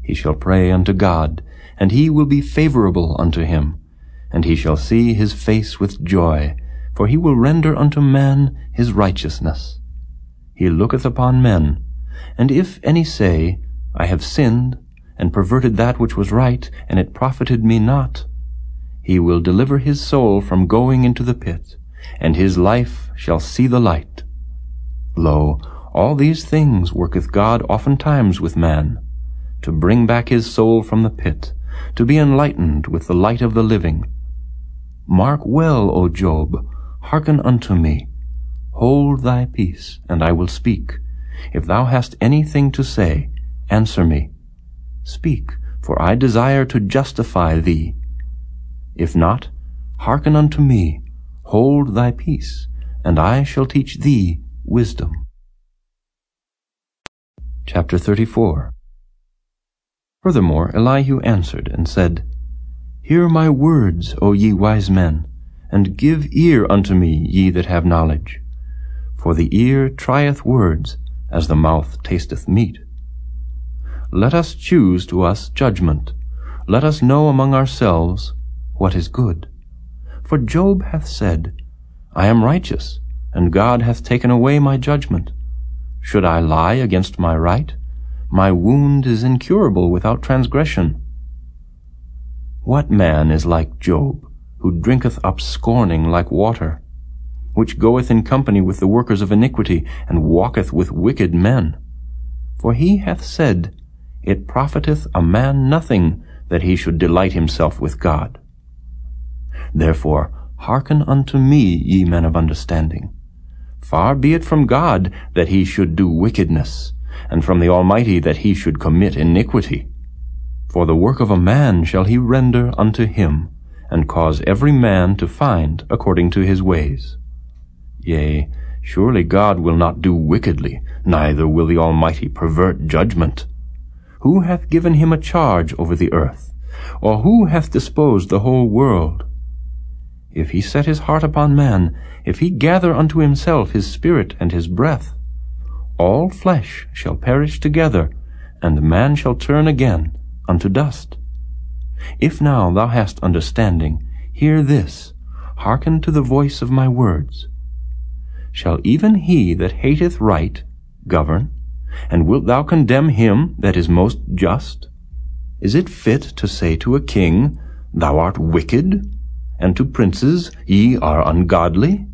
He shall pray unto God, and he will be favorable unto him. And he shall see his face with joy, for he will render unto man his righteousness. He looketh upon men, and if any say, I have sinned, and perverted that which was right, and it profited me not, he will deliver his soul from going into the pit, and his life shall see the light. Lo, all these things worketh God oftentimes with man, to bring back his soul from the pit, to be enlightened with the light of the living. Mark well, O Job, hearken unto me. Hold thy peace, and I will speak. If thou hast anything to say, answer me. Speak, for I desire to justify thee. If not, hearken unto me. Hold thy peace, and I shall teach thee wisdom. Chapter 34 Furthermore Elihu answered and said, Hear my words, O ye wise men, and give ear unto me, ye that have knowledge. For the ear trieth words, as the mouth tasteth meat. Let us choose to us judgment. Let us know among ourselves what is good. For Job hath said, I am righteous, and God hath taken away my judgment. Should I lie against my right? My wound is incurable without transgression. What man is like Job, who drinketh up scorning like water, which goeth in company with the workers of iniquity, and walketh with wicked men? For he hath said, It profiteth a man nothing that he should delight himself with God. Therefore hearken unto me, ye men of understanding. Far be it from God that he should do wickedness, and from the Almighty that he should commit iniquity. For the work of a man shall he render unto him, and cause every man to find according to his ways. Yea, surely God will not do wickedly, neither will the Almighty pervert judgment. Who hath given him a charge over the earth? Or who hath disposed the whole world? If he set his heart upon man, if he gather unto himself his spirit and his breath, all flesh shall perish together, and man shall turn again unto dust. If now thou hast understanding, hear this, hearken to the voice of my words. Shall even he that hateth right govern? And wilt thou condemn him that is most just? Is it fit to say to a king, Thou art wicked? And to princes, Ye are ungodly?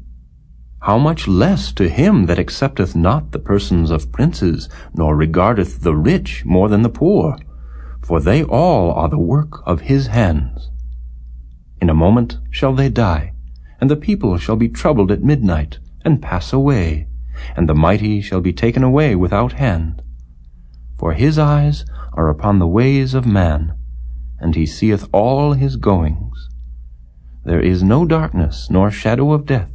How much less to him that accepteth not the persons of princes, nor regardeth the rich more than the poor? For they all are the work of his hands. In a moment shall they die, and the people shall be troubled at midnight, and pass away, and the mighty shall be taken away without hand. For his eyes are upon the ways of man, and he seeth all his goings. There is no darkness nor shadow of death,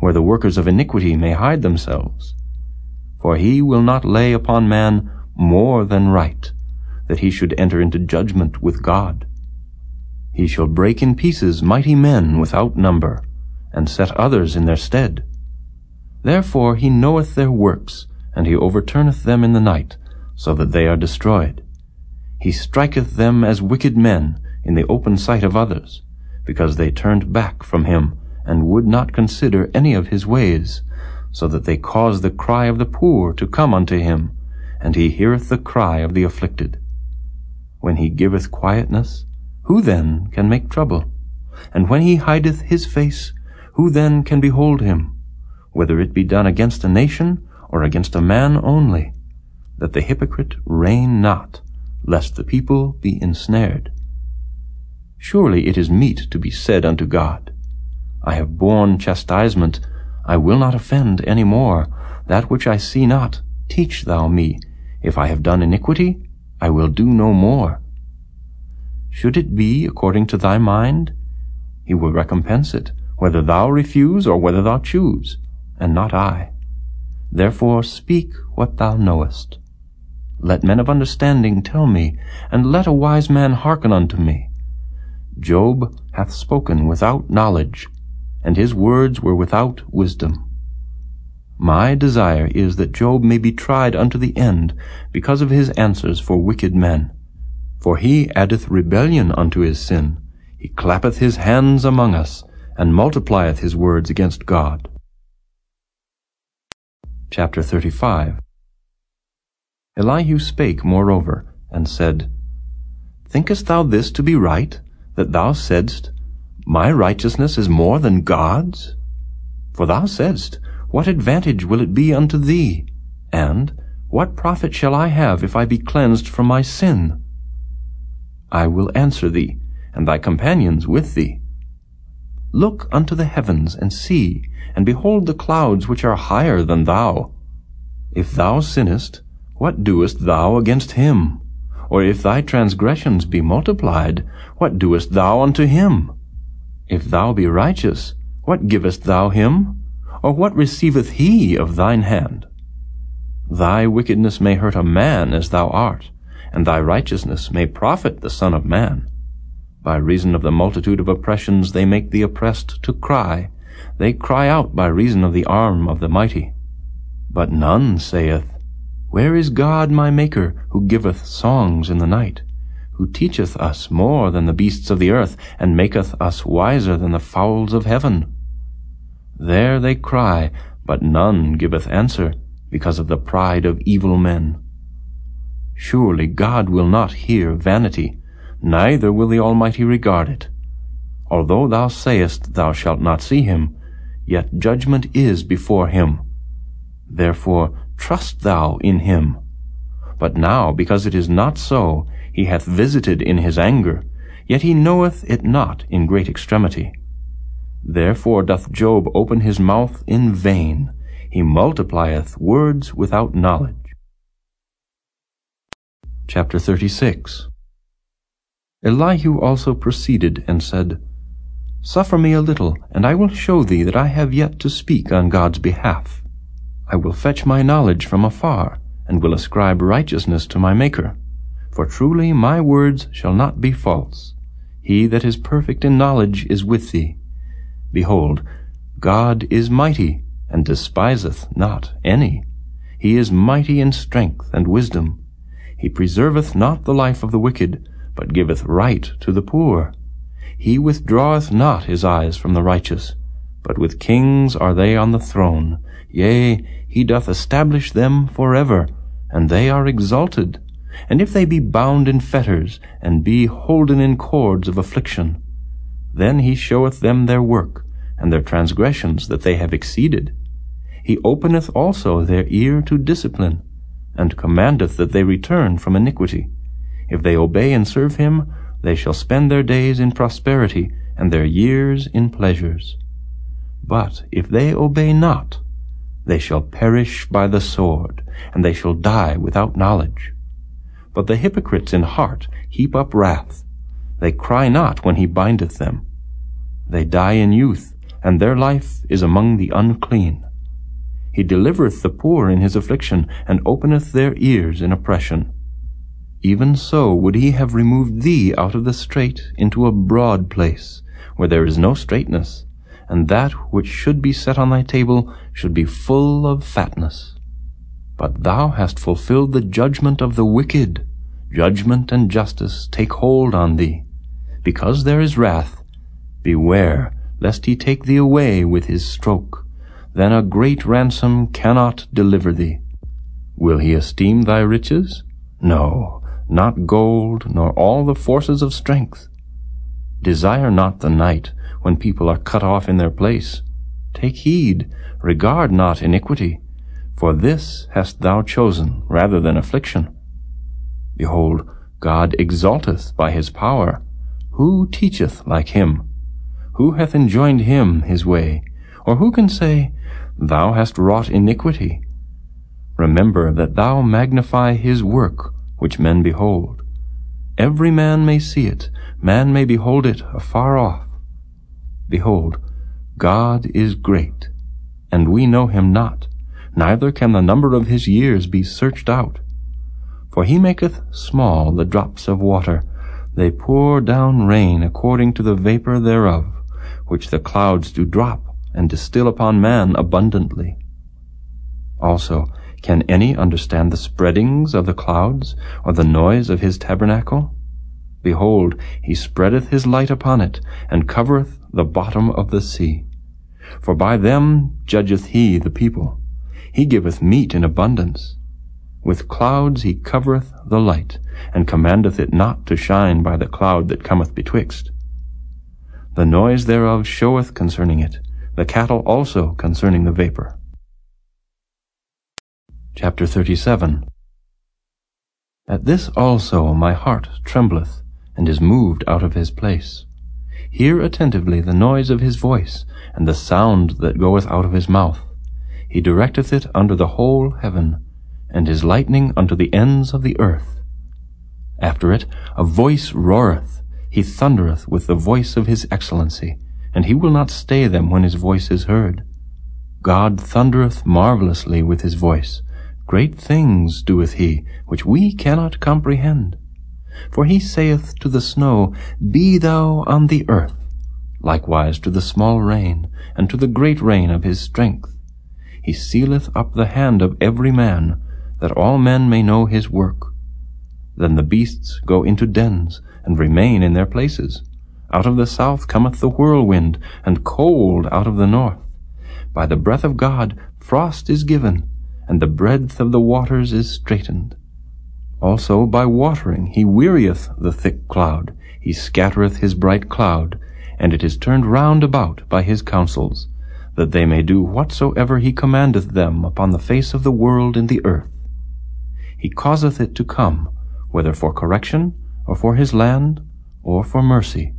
where the workers of iniquity may hide themselves. For he will not lay upon man more than right, that he should enter into judgment with God. He shall break in pieces mighty men without number, and set others in their stead. Therefore he knoweth their works, and he overturneth them in the night, so that they are destroyed. He striketh them as wicked men in the open sight of others because they turned back from him and would not consider any of his ways, so that they cause the cry of the poor to come unto him, and he heareth the cry of the afflicted. When he giveth quietness, who then can make trouble? And when he hideth his face, who then can behold him? Whether it be done against a nation or against a man only, that the hypocrite reign not, lest the people be ensnared. Surely it is meet to be said unto God, I have borne chastisement, I will not offend any more. That which I see not, teach thou me. If I have done iniquity, I will do no more. should it be according to thy mind? He will recompense it, whether thou refuse or whether thou choose, and not I. Therefore speak what thou knowest. Let men of understanding tell me, and let a wise man hearken unto me. Job hath spoken without knowledge, and his words were without wisdom. My desire is that Job may be tried unto the end, because of his answers for wicked men. For he addeth rebellion unto his sin. He clappeth his hands among us, and multiplieth his words against God. Chapter 35 Elihu spake moreover, and said, Thinkest thou this to be right, that thou saidst, My righteousness is more than God's? For thou saidst, What advantage will it be unto thee? And, What profit shall I have if I be cleansed from my sin? I will answer thee, and thy companions with thee. Look unto the heavens, and see, and behold the clouds which are higher than thou. If thou sinnest, what doest thou against him? Or if thy transgressions be multiplied, what doest thou unto him? If thou be righteous, what givest thou him? Or what receiveth he of thine hand? Thy wickedness may hurt a man as thou art, and thy righteousness may profit the Son of Man. By reason of the multitude of oppressions they make the oppressed to cry. They cry out by reason of the arm of the mighty. But none saith, where is God my Maker, who giveth songs in the night, who teacheth us more than the beasts of the earth, and maketh us wiser than the fowls of heaven? There they cry, but none giveth answer, because of the pride of evil men. Surely God will not hear vanity, neither will the Almighty regard it. Although thou sayest thou shalt not see him, yet judgment is before him. Therefore trust thou in him. But now, because it is not so, he hath visited in his anger, yet he knoweth it not in great extremity. Therefore doth Job open his mouth in vain, he multiplieth words without knowledge. Chapter 36 Elihu also proceeded and said, Suffer me a little, and I will show thee that I have yet to speak on God's behalf. I will fetch my knowledge from afar, and will ascribe righteousness to my Maker. For truly my words shall not be false. He that is perfect in knowledge is with thee. Behold, God is mighty, and despiseth not any. He is mighty in strength and wisdom. He preserveth not the life of the wicked, but giveth right to the poor. He withdraweth not his eyes from the righteous, but with kings are they on the throne. Yea, he doth establish them for ever, and they are exalted. And if they be bound in fetters, and be holden in cords of affliction, then he showeth them their work, and their transgressions that they have exceeded. He openeth also their ear to discipline, and commandeth that they return from iniquity. If they obey and serve him, they shall spend their days in prosperity, and their years in pleasures. But if they obey not, they shall perish by the sword, and they shall die without knowledge. But the hypocrites in heart heap up wrath. They cry not when he bindeth them. They die in youth, and their life is among the unclean. He delivereth the poor in his affliction, and openeth their ears in oppression. Even so would he have removed thee out of the strait into a broad place, where there is no straitness, and that which should be set on thy table should be full of fatness. But thou hast fulfilled the judgment of the wicked. Judgment and justice take hold on thee. Because there is wrath, beware lest he take thee away with his stroke. Then a great ransom cannot deliver thee. Will he esteem thy riches? No, not gold, nor all the forces of strength. Desire not the night, when people are cut off in their place. Take heed, regard not iniquity, for this hast thou chosen rather than affliction. Behold, God exalteth by his power. Who teacheth like him? Who hath enjoined him his way? Or who can say, Thou hast wrought iniquity? Remember that thou magnify his work which men behold. Every man may see it, man may behold it afar off. Behold, God is great, and we know him not, neither can the number of his years be searched out. For he maketh small the drops of water, they pour down rain according to the vapor thereof, which the clouds do drop and distill upon man abundantly. Also, can any understand the spreadings of the clouds, or the noise of his tabernacle? Behold, he spreadeth his light upon it, and covereth the bottom of the sea. For by them judgeth he the people. He giveth meat in abundance. With clouds he covereth the light, and commandeth it not to shine by the cloud that cometh betwixt. The noise thereof showeth concerning it, the cattle also concerning the vapor. Chapter 37 At this also my heart trembleth, and is moved out of his place. Hear attentively the noise of his voice, and the sound that goeth out of his mouth. He directeth it under the whole heaven, and his lightning unto the ends of the earth. After it a voice roareth, he thundereth with the voice of his excellency, and he will not stay them when his voice is heard. God thundereth marvelously with his voice. Great things doeth he, which we cannot comprehend. For he saith to the snow, Be thou on the earth, likewise to the small rain, and to the great rain of his strength. He sealeth up the hand of every man, that all men may know his work. Then the beasts go into dens, and remain in their places. Out of the south cometh the whirlwind, and cold out of the north. By the breath of God frost is given, and the breadth of the waters is straitened. Also by watering he wearieth the thick cloud, he scattereth his bright cloud, and it is turned round about by his counsels, that they may do whatsoever he commandeth them upon the face of the world in the earth. He causeth it to come, whether for correction, or for his land, or for mercy.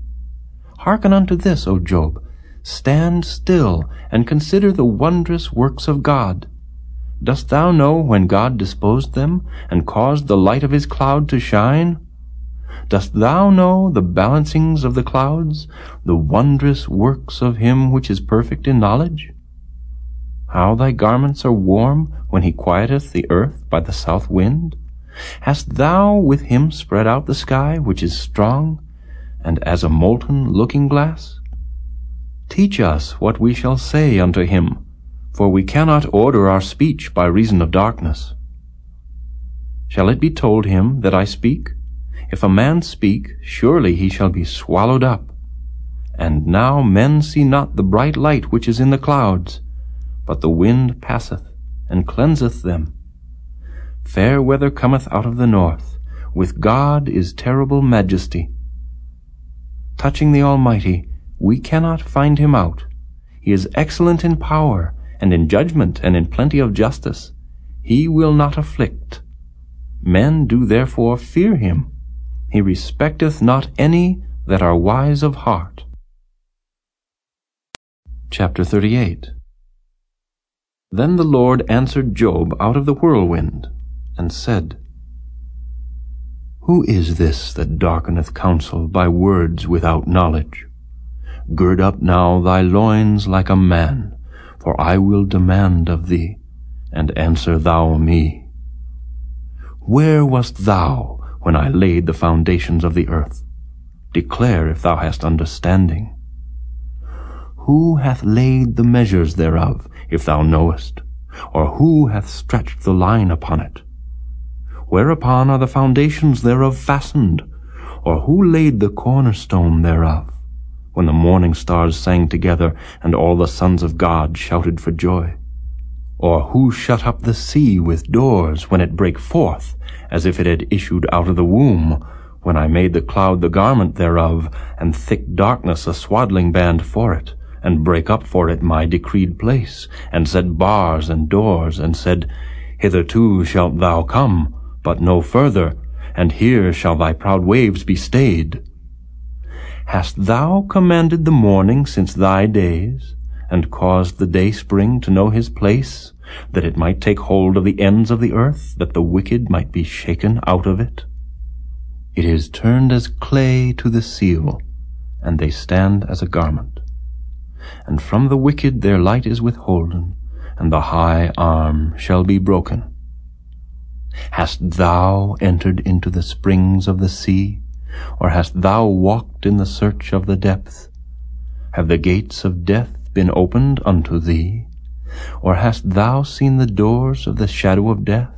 Hearken unto this, O Job. Stand still, and consider the wondrous works of God. Dost thou know when God disposed them, and caused the light of his cloud to shine? Dost thou know the balancings of the clouds, the wondrous works of him which is perfect in knowledge? How thy garments are warm when he quieteth the earth by the south wind? Hast thou with him spread out the sky which is strong, and as a molten looking glass? Teach us what we shall say unto him, for we cannot order our speech by reason of darkness. Shall it be told him that I speak? If a man speak, surely he shall be swallowed up. And now men see not the bright light which is in the clouds, but the wind passeth and cleanseth them. Fair weather cometh out of the north, with God is terrible majesty. Touching the Almighty, we cannot find him out. He is excellent in power, and in judgment, and in plenty of justice. He will not afflict. Men do therefore fear him. He respecteth not any that are wise of heart. Chapter 38 Then the Lord answered Job out of the whirlwind, and said, Who is this that darkeneth counsel by words without knowledge? Gird up now thy loins like a man, for I will demand of thee, and answer thou me. Where wast thou when I laid the foundations of the earth? Declare if thou hast understanding. Who hath laid the measures thereof, if thou knowest? Or who hath stretched the line upon it? Whereupon are the foundations thereof fastened? Or who laid the cornerstone thereof? When the morning stars sang together, and all the sons of God shouted for joy? Or who shut up the sea with doors when it brake forth, as if it had issued out of the womb, when I made the cloud the garment thereof, and thick darkness a swaddling band for it, and brake up for it my decreed place, and set bars and doors, and said, Hitherto shalt thou come, but no further, and here shall thy proud waves be stayed. Hast thou commanded the morning since thy days, and caused the day spring to know his place, that it might take hold of the ends of the earth, that the wicked might be shaken out of it? It is turned as clay to the seal, and they stand as a garment. And from the wicked their light is withholden, and the high arm shall be broken. Hast thou entered into the springs of the sea, or hast thou walked in the search of the depth? Have the gates of death been opened unto thee? Or hast thou seen the doors of the shadow of death?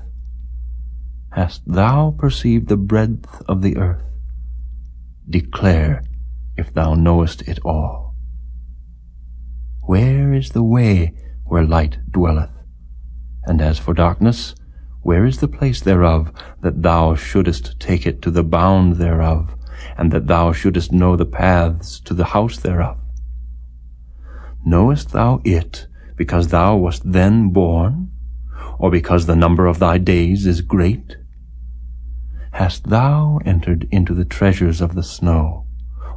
Hast thou perceived the breadth of the earth? Declare if thou knowest it all. Where is the way where light dwelleth? And as for darkness, where is the place thereof, that thou shouldest take it to the bound thereof, and that thou shouldest know the paths to the house thereof? Knowest thou it because thou wast then born, or because the number of thy days is great? Hast thou entered into the treasures of the snow,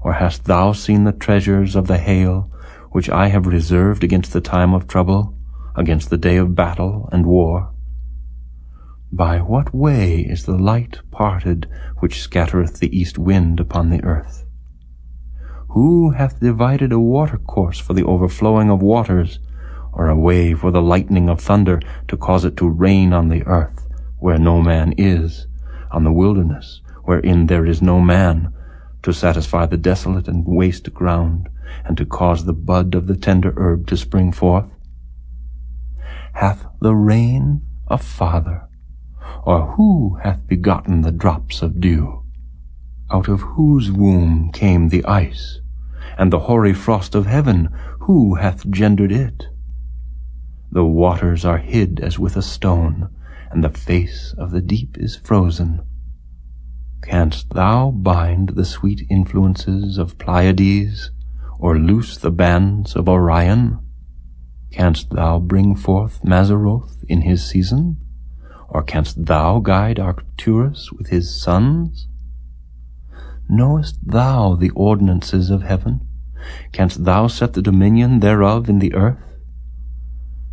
or hast thou seen the treasures of the hail, which I have reserved against the time of trouble, against the day of battle and war? By what way is the light parted which scattereth the east wind upon the earth? Who hath divided a watercourse for the overflowing of waters, or a way for the lightning of thunder to cause it to rain on the earth, where no man is, on the wilderness, wherein there is no man, to satisfy the desolate and waste ground, and to cause the bud of the tender herb to spring forth? Hath the rain a father? Or who hath begotten the drops of dew? Out of whose womb came the ice, and the hoary frost of heaven, who hath gendered it? The waters are hid as with a stone, and the face of the deep is frozen. Canst thou bind the sweet influences of Pleiades, or loose the bands of Orion? Canst thou bring forth Mazzaroth in his season? Or canst thou guide Arcturus with his sons? Knowest thou the ordinances of heaven? Canst thou set the dominion thereof in the earth?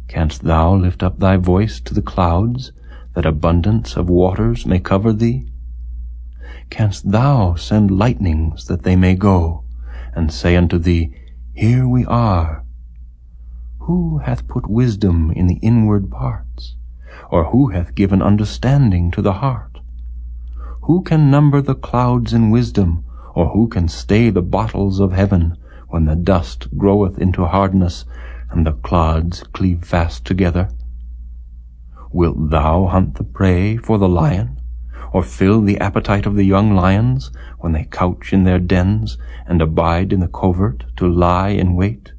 Canst thou lift up thy voice to the clouds, that abundance of waters may cover thee? Canst thou send lightnings that they may go, and say unto thee, Here we are? Who hath put wisdom in the inward parts? Or who hath given understanding to the heart? Who can number the clouds in wisdom, or who can stay the bottles of heaven, when the dust groweth into hardness, and the clods cleave fast together? Wilt thou hunt the prey for the lion, or fill the appetite of the young lions, when they couch in their dens, and abide in the covert to lie in wait?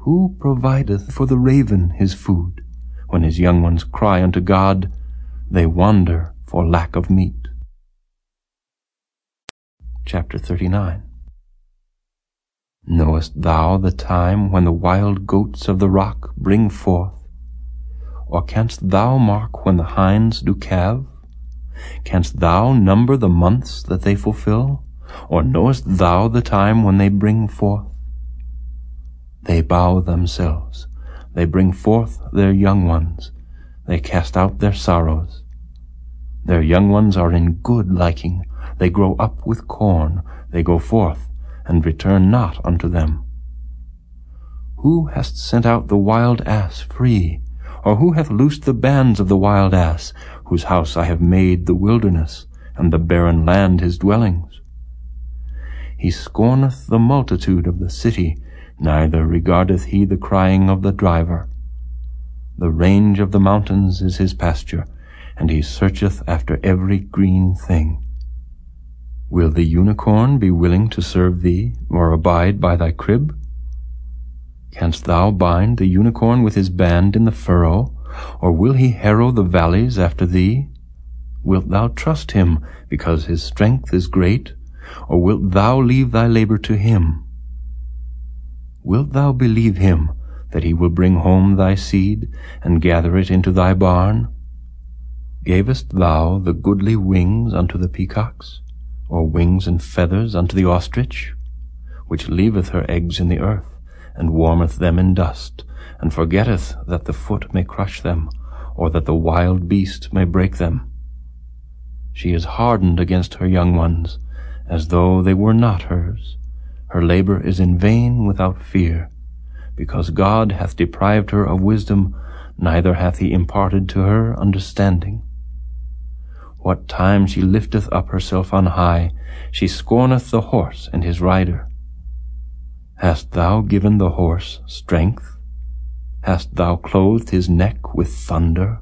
Who provideth for the raven his food, when his young ones cry unto God, they wander for lack of meat. Chapter 39 Knowest thou the time when the wild goats of the rock bring forth? Or canst thou mark when the hinds do calve? Canst thou number the months that they fulfill? Or knowest thou the time when they bring forth? They bow themselves, they bring forth their young ones. They cast out their sorrows. Their young ones are in good liking. They grow up with corn. They go forth, and return not unto them. Who hast sent out the wild ass free? Or who hath loosed the bands of the wild ass, whose house I have made the wilderness, and the barren land his dwellings? He scorneth the multitude of the city, neither regardeth he the crying of the driver. The range of the mountains is his pasture, and he searcheth after every green thing. Will the unicorn be willing to serve thee, or abide by thy crib? Canst thou bind the unicorn with his band in the furrow, or will he harrow the valleys after thee? Wilt thou trust him, because his strength is great, or wilt thou leave thy labor to him? Wilt thou believe him, that he will bring home thy seed, and gather it into thy barn? Gavest thou the goodly wings unto the peacocks, or wings and feathers unto the ostrich, which leaveth her eggs in the earth, and warmeth them in dust, and forgetteth that the foot may crush them, or that the wild beast may break them? She is hardened against her young ones, as though they were not hers. Her labor is in vain without fear, because God hath deprived her of wisdom, neither hath he imparted to her understanding. What time she lifteth up herself on high, she scorneth the horse and his rider. Hast thou given the horse strength? Hast thou clothed his neck with thunder?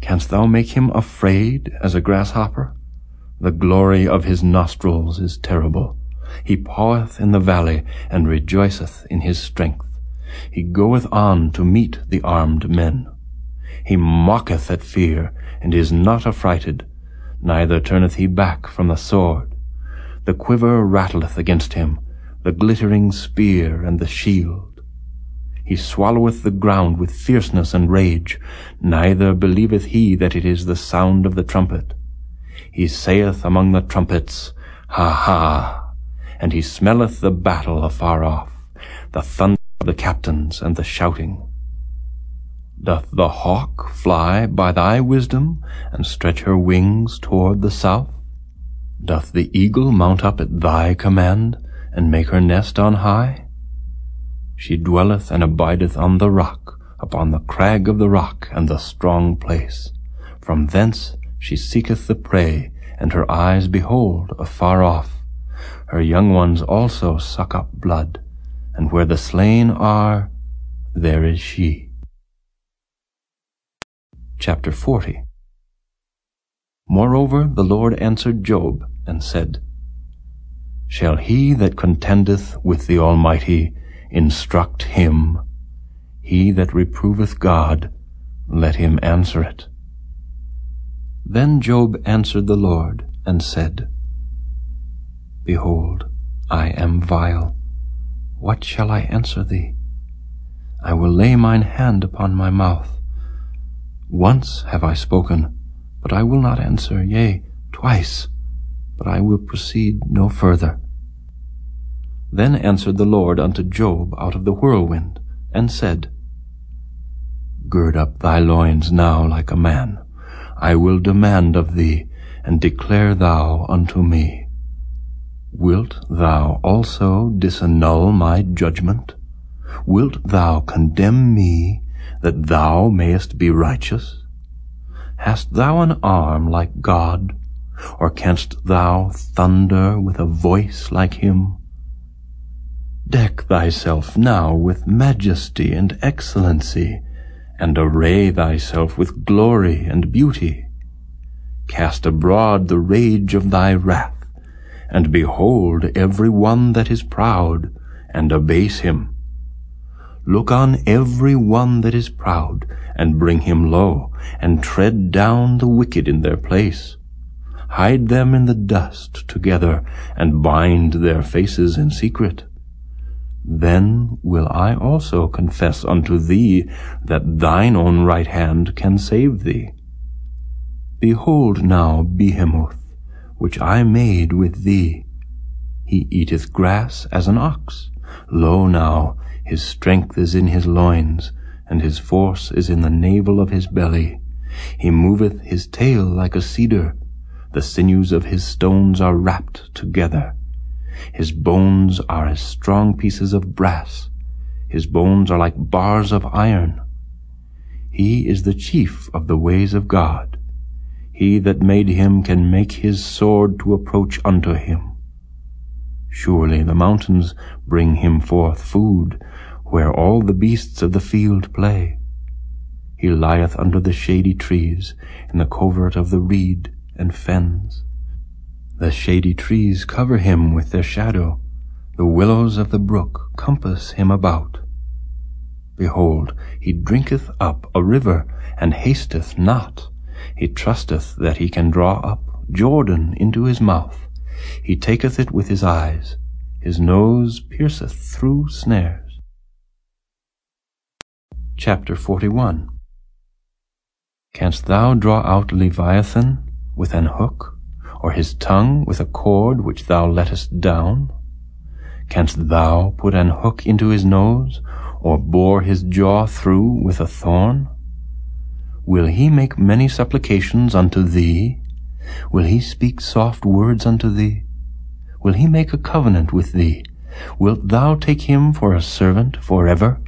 Canst thou make him afraid as a grasshopper? The glory of his nostrils is terrible. He paweth in the valley, and rejoiceth in his strength. He goeth on to meet the armed men. He mocketh at fear, and is not affrighted, neither turneth he back from the sword. The quiver rattleth against him, the glittering spear and the shield. He swalloweth the ground with fierceness and rage, neither believeth he that it is the sound of the trumpet. He saith among the trumpets, Ha ha! And he smelleth the battle afar off, the thunder of the captains and the shouting. Doth the hawk fly by thy wisdom, and stretch her wings toward the south? Doth the eagle mount up at thy command, and make her nest on high? She dwelleth and abideth on the rock, upon the crag of the rock and the strong place. From thence she seeketh the prey, and her eyes behold afar off. Her young ones also suck up blood, and where the slain are, there is she. Chapter 40 Moreover the Lord answered Job, and said, Shall he that contendeth with the Almighty instruct him. He that reproveth God, let him answer it. Then Job answered the Lord, and said, Behold, I am vile. What shall I answer thee? I will lay mine hand upon my mouth. Once have I spoken, but I will not answer, yea, twice, but I will proceed no further. Then answered the Lord unto Job out of the whirlwind, and said, Gird up thy loins now like a man. I will demand of thee, and declare thou unto me. Wilt thou also disannul my judgment? Wilt thou condemn me, that thou mayest be righteous? Hast thou an arm like God, or canst thou thunder with a voice like him? Deck thyself now with majesty and excellency, and array thyself with glory and beauty. Cast abroad the rage of thy wrath, and behold every one that is proud, and abase him. Look on every one that is proud, and bring him low, and tread down the wicked in their place. Hide them in the dust together, and bind their faces in secret. Then will I also confess unto thee that thine own right hand can save thee. Behold now Behemoth, which I made with thee. He eateth grass as an ox. Lo now, his strength is in his loins, and his force is in the navel of his belly. He moveth his tail like a cedar. The sinews of his stones are wrapped together. His bones are as strong pieces of brass. His bones are like bars of iron. He is the chief of the ways of God. He that made him can make his sword to approach unto him. Surely the mountains bring him forth food, where all the beasts of the field play. He lieth under the shady trees, in the covert of the reed and fens. The shady trees cover him with their shadow, the willows of the brook compass him about. Behold, he drinketh up a river, and hasteth not. He trusteth that he can draw up Jordan into his mouth. He taketh it with his eyes. His nose pierceth through snares. Chapter 41 Canst thou draw out Leviathan with an hook? or his tongue with a cord which thou lettest down? Canst thou put an hook into his nose, or bore his jaw through with a thorn? Will he make many supplications unto thee? Will he speak soft words unto thee? Will he make a covenant with thee? Wilt thou take him for a servant forever?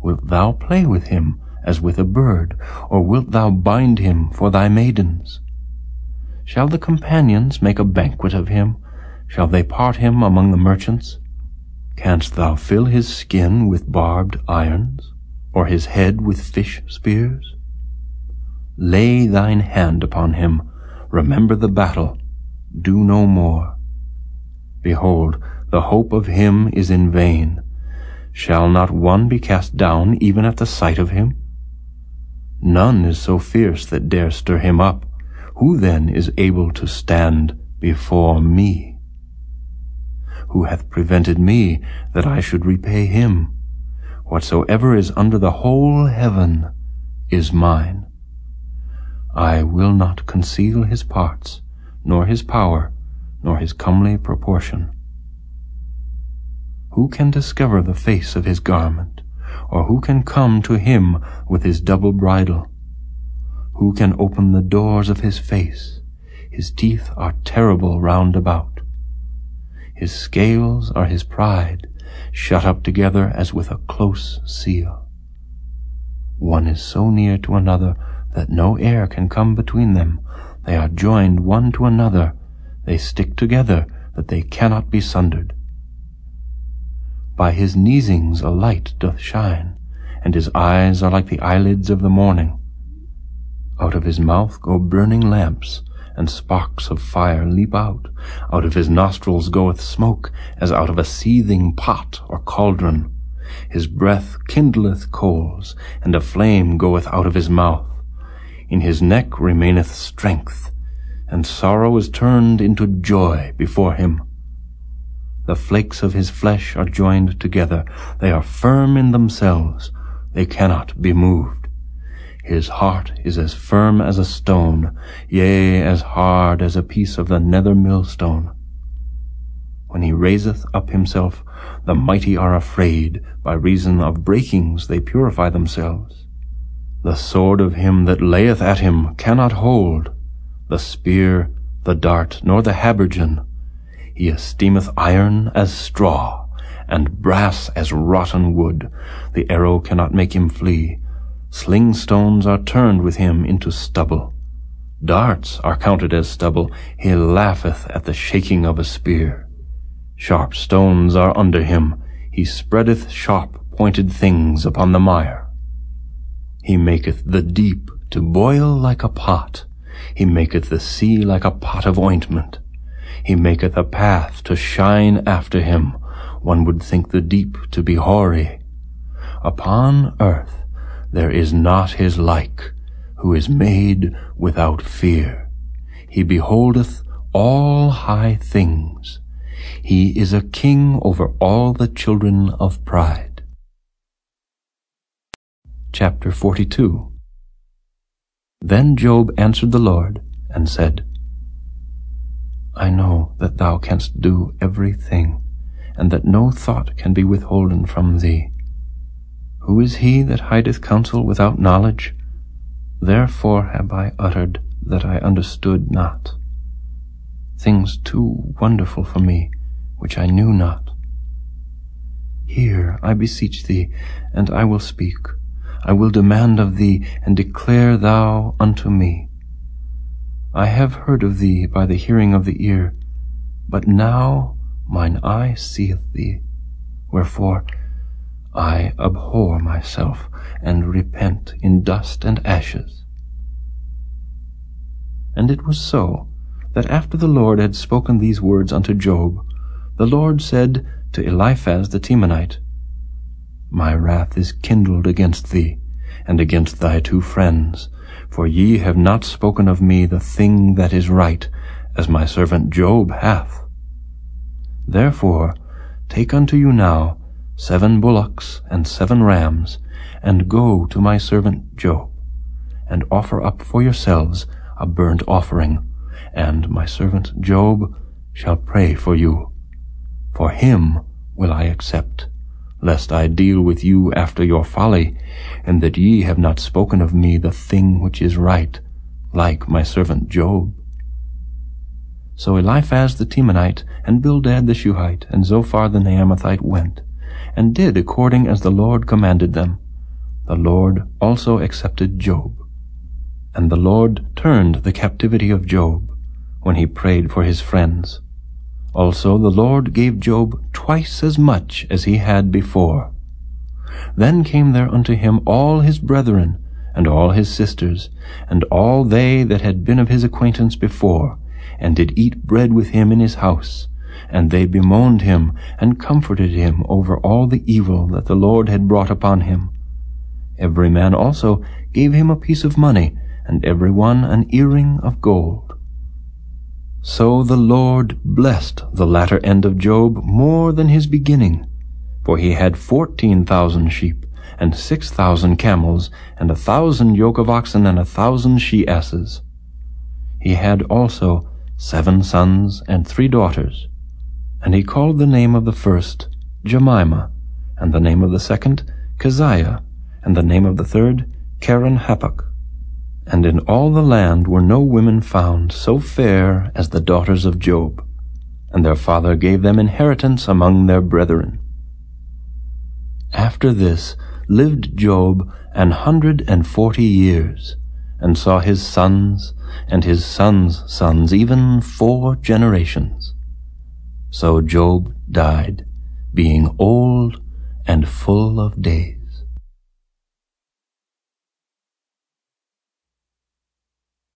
Wilt thou play with him as with a bird, or wilt thou bind him for thy maidens? Shall the companions make a banquet of him? Shall they part him among the merchants? Canst thou fill his skin with barbed irons, or his head with fish spears? Lay thine hand upon him, remember the battle, do no more. Behold, the hope of him is in vain. Shall not one be cast down even at the sight of him? None is so fierce that dare stir him up. Who then is able to stand before me? Who hath prevented me that I should repay him? Whatsoever is under the whole heaven is mine. I will not conceal his parts, nor his power, nor his comely proportion. Who can discover the face of his garment, or who can come to him with his double bridle? Who can open the doors of his face? His teeth are terrible round about. His scales are his pride, shut up together as with a close seal. One is so near to another that no air can come between them. They are joined one to another. They stick together that they cannot be sundered. By his neesings a light doth shine, and his eyes are like the eyelids of the morning. Out of his mouth go burning lamps, and sparks of fire leap out. Out of his nostrils goeth smoke, as out of a seething pot or cauldron. His breath kindleth coals, and a flame goeth out of his mouth. In his neck remaineth strength, and sorrow is turned into joy before him. The flakes of his flesh are joined together. They are firm in themselves. They cannot be moved. His heart is as firm as a stone, yea, as hard as a piece of the nether millstone. When he raiseth up himself, the mighty are afraid. By reason of breakings they purify themselves. The sword of him that layeth at him cannot hold, the spear, the dart, nor the habergeon. He esteemeth iron as straw, and brass as rotten wood. The arrow cannot make him flee. Sling stones are turned with him into stubble. Darts are counted as stubble. He laugheth at the shaking of a spear. Sharp stones are under him. He spreadeth sharp pointed things upon the mire. He maketh the deep to boil like a pot. He maketh the sea like a pot of ointment. He maketh a path to shine after him. One would think the deep to be hoary. Upon earth there is not his like, who is made without fear. He beholdeth all high things. He is a king over all the children of pride. Chapter 42 Then Job answered the Lord and said, I know that thou canst do everything, and that no thought can be withholden from thee. Who is he that hideth counsel without knowledge? Therefore have I uttered that I understood not. Things too wonderful for me, which I knew not. Hear, I beseech thee, and I will speak. I will demand of thee, and declare thou unto me. I have heard of thee by the hearing of the ear, but now mine eye seeth thee. Wherefore I abhor myself and repent in dust and ashes. And it was so that after the Lord had spoken these words unto Job, the Lord said to Eliphaz the Temanite, My wrath is kindled against thee, and against thy two friends, for ye have not spoken of me the thing that is right, as my servant Job hath. Therefore take unto you now seven bullocks and seven rams, and go to my servant Job, and offer up for yourselves a burnt offering, and my servant Job shall pray for you. For him will I accept lest I deal with you after your folly, and that ye have not spoken of me the thing which is right, like my servant Job. So Eliphaz the Temanite, and Bildad the Shuhite, and Zophar the Naamathite went, and did according as the Lord commanded them. The Lord also accepted Job. And the Lord turned the captivity of Job, when he prayed for his friends. Also the Lord gave Job twice as much as he had before. Then came there unto him all his brethren, and all his sisters, and all they that had been of his acquaintance before, and did eat bread with him in his house. And they bemoaned him, and comforted him over all the evil that the Lord had brought upon him. Every man also gave him a piece of money, and every one an earring of gold. So the Lord blessed the latter end of Job more than his beginning, for he had fourteen thousand sheep, and six thousand camels, and a thousand yoke of oxen, and a thousand she-asses. He had also seven sons and three daughters, and he called the name of the first Jemima, and the name of the second Kezia, and the name of the third Keren-happuch. And in all the land were no women found so fair as the daughters of Job, and their father gave them inheritance among their brethren. After this lived Job an hundred and forty years, and saw his sons and his sons' sons, even four generations. So Job died, being old and full of days.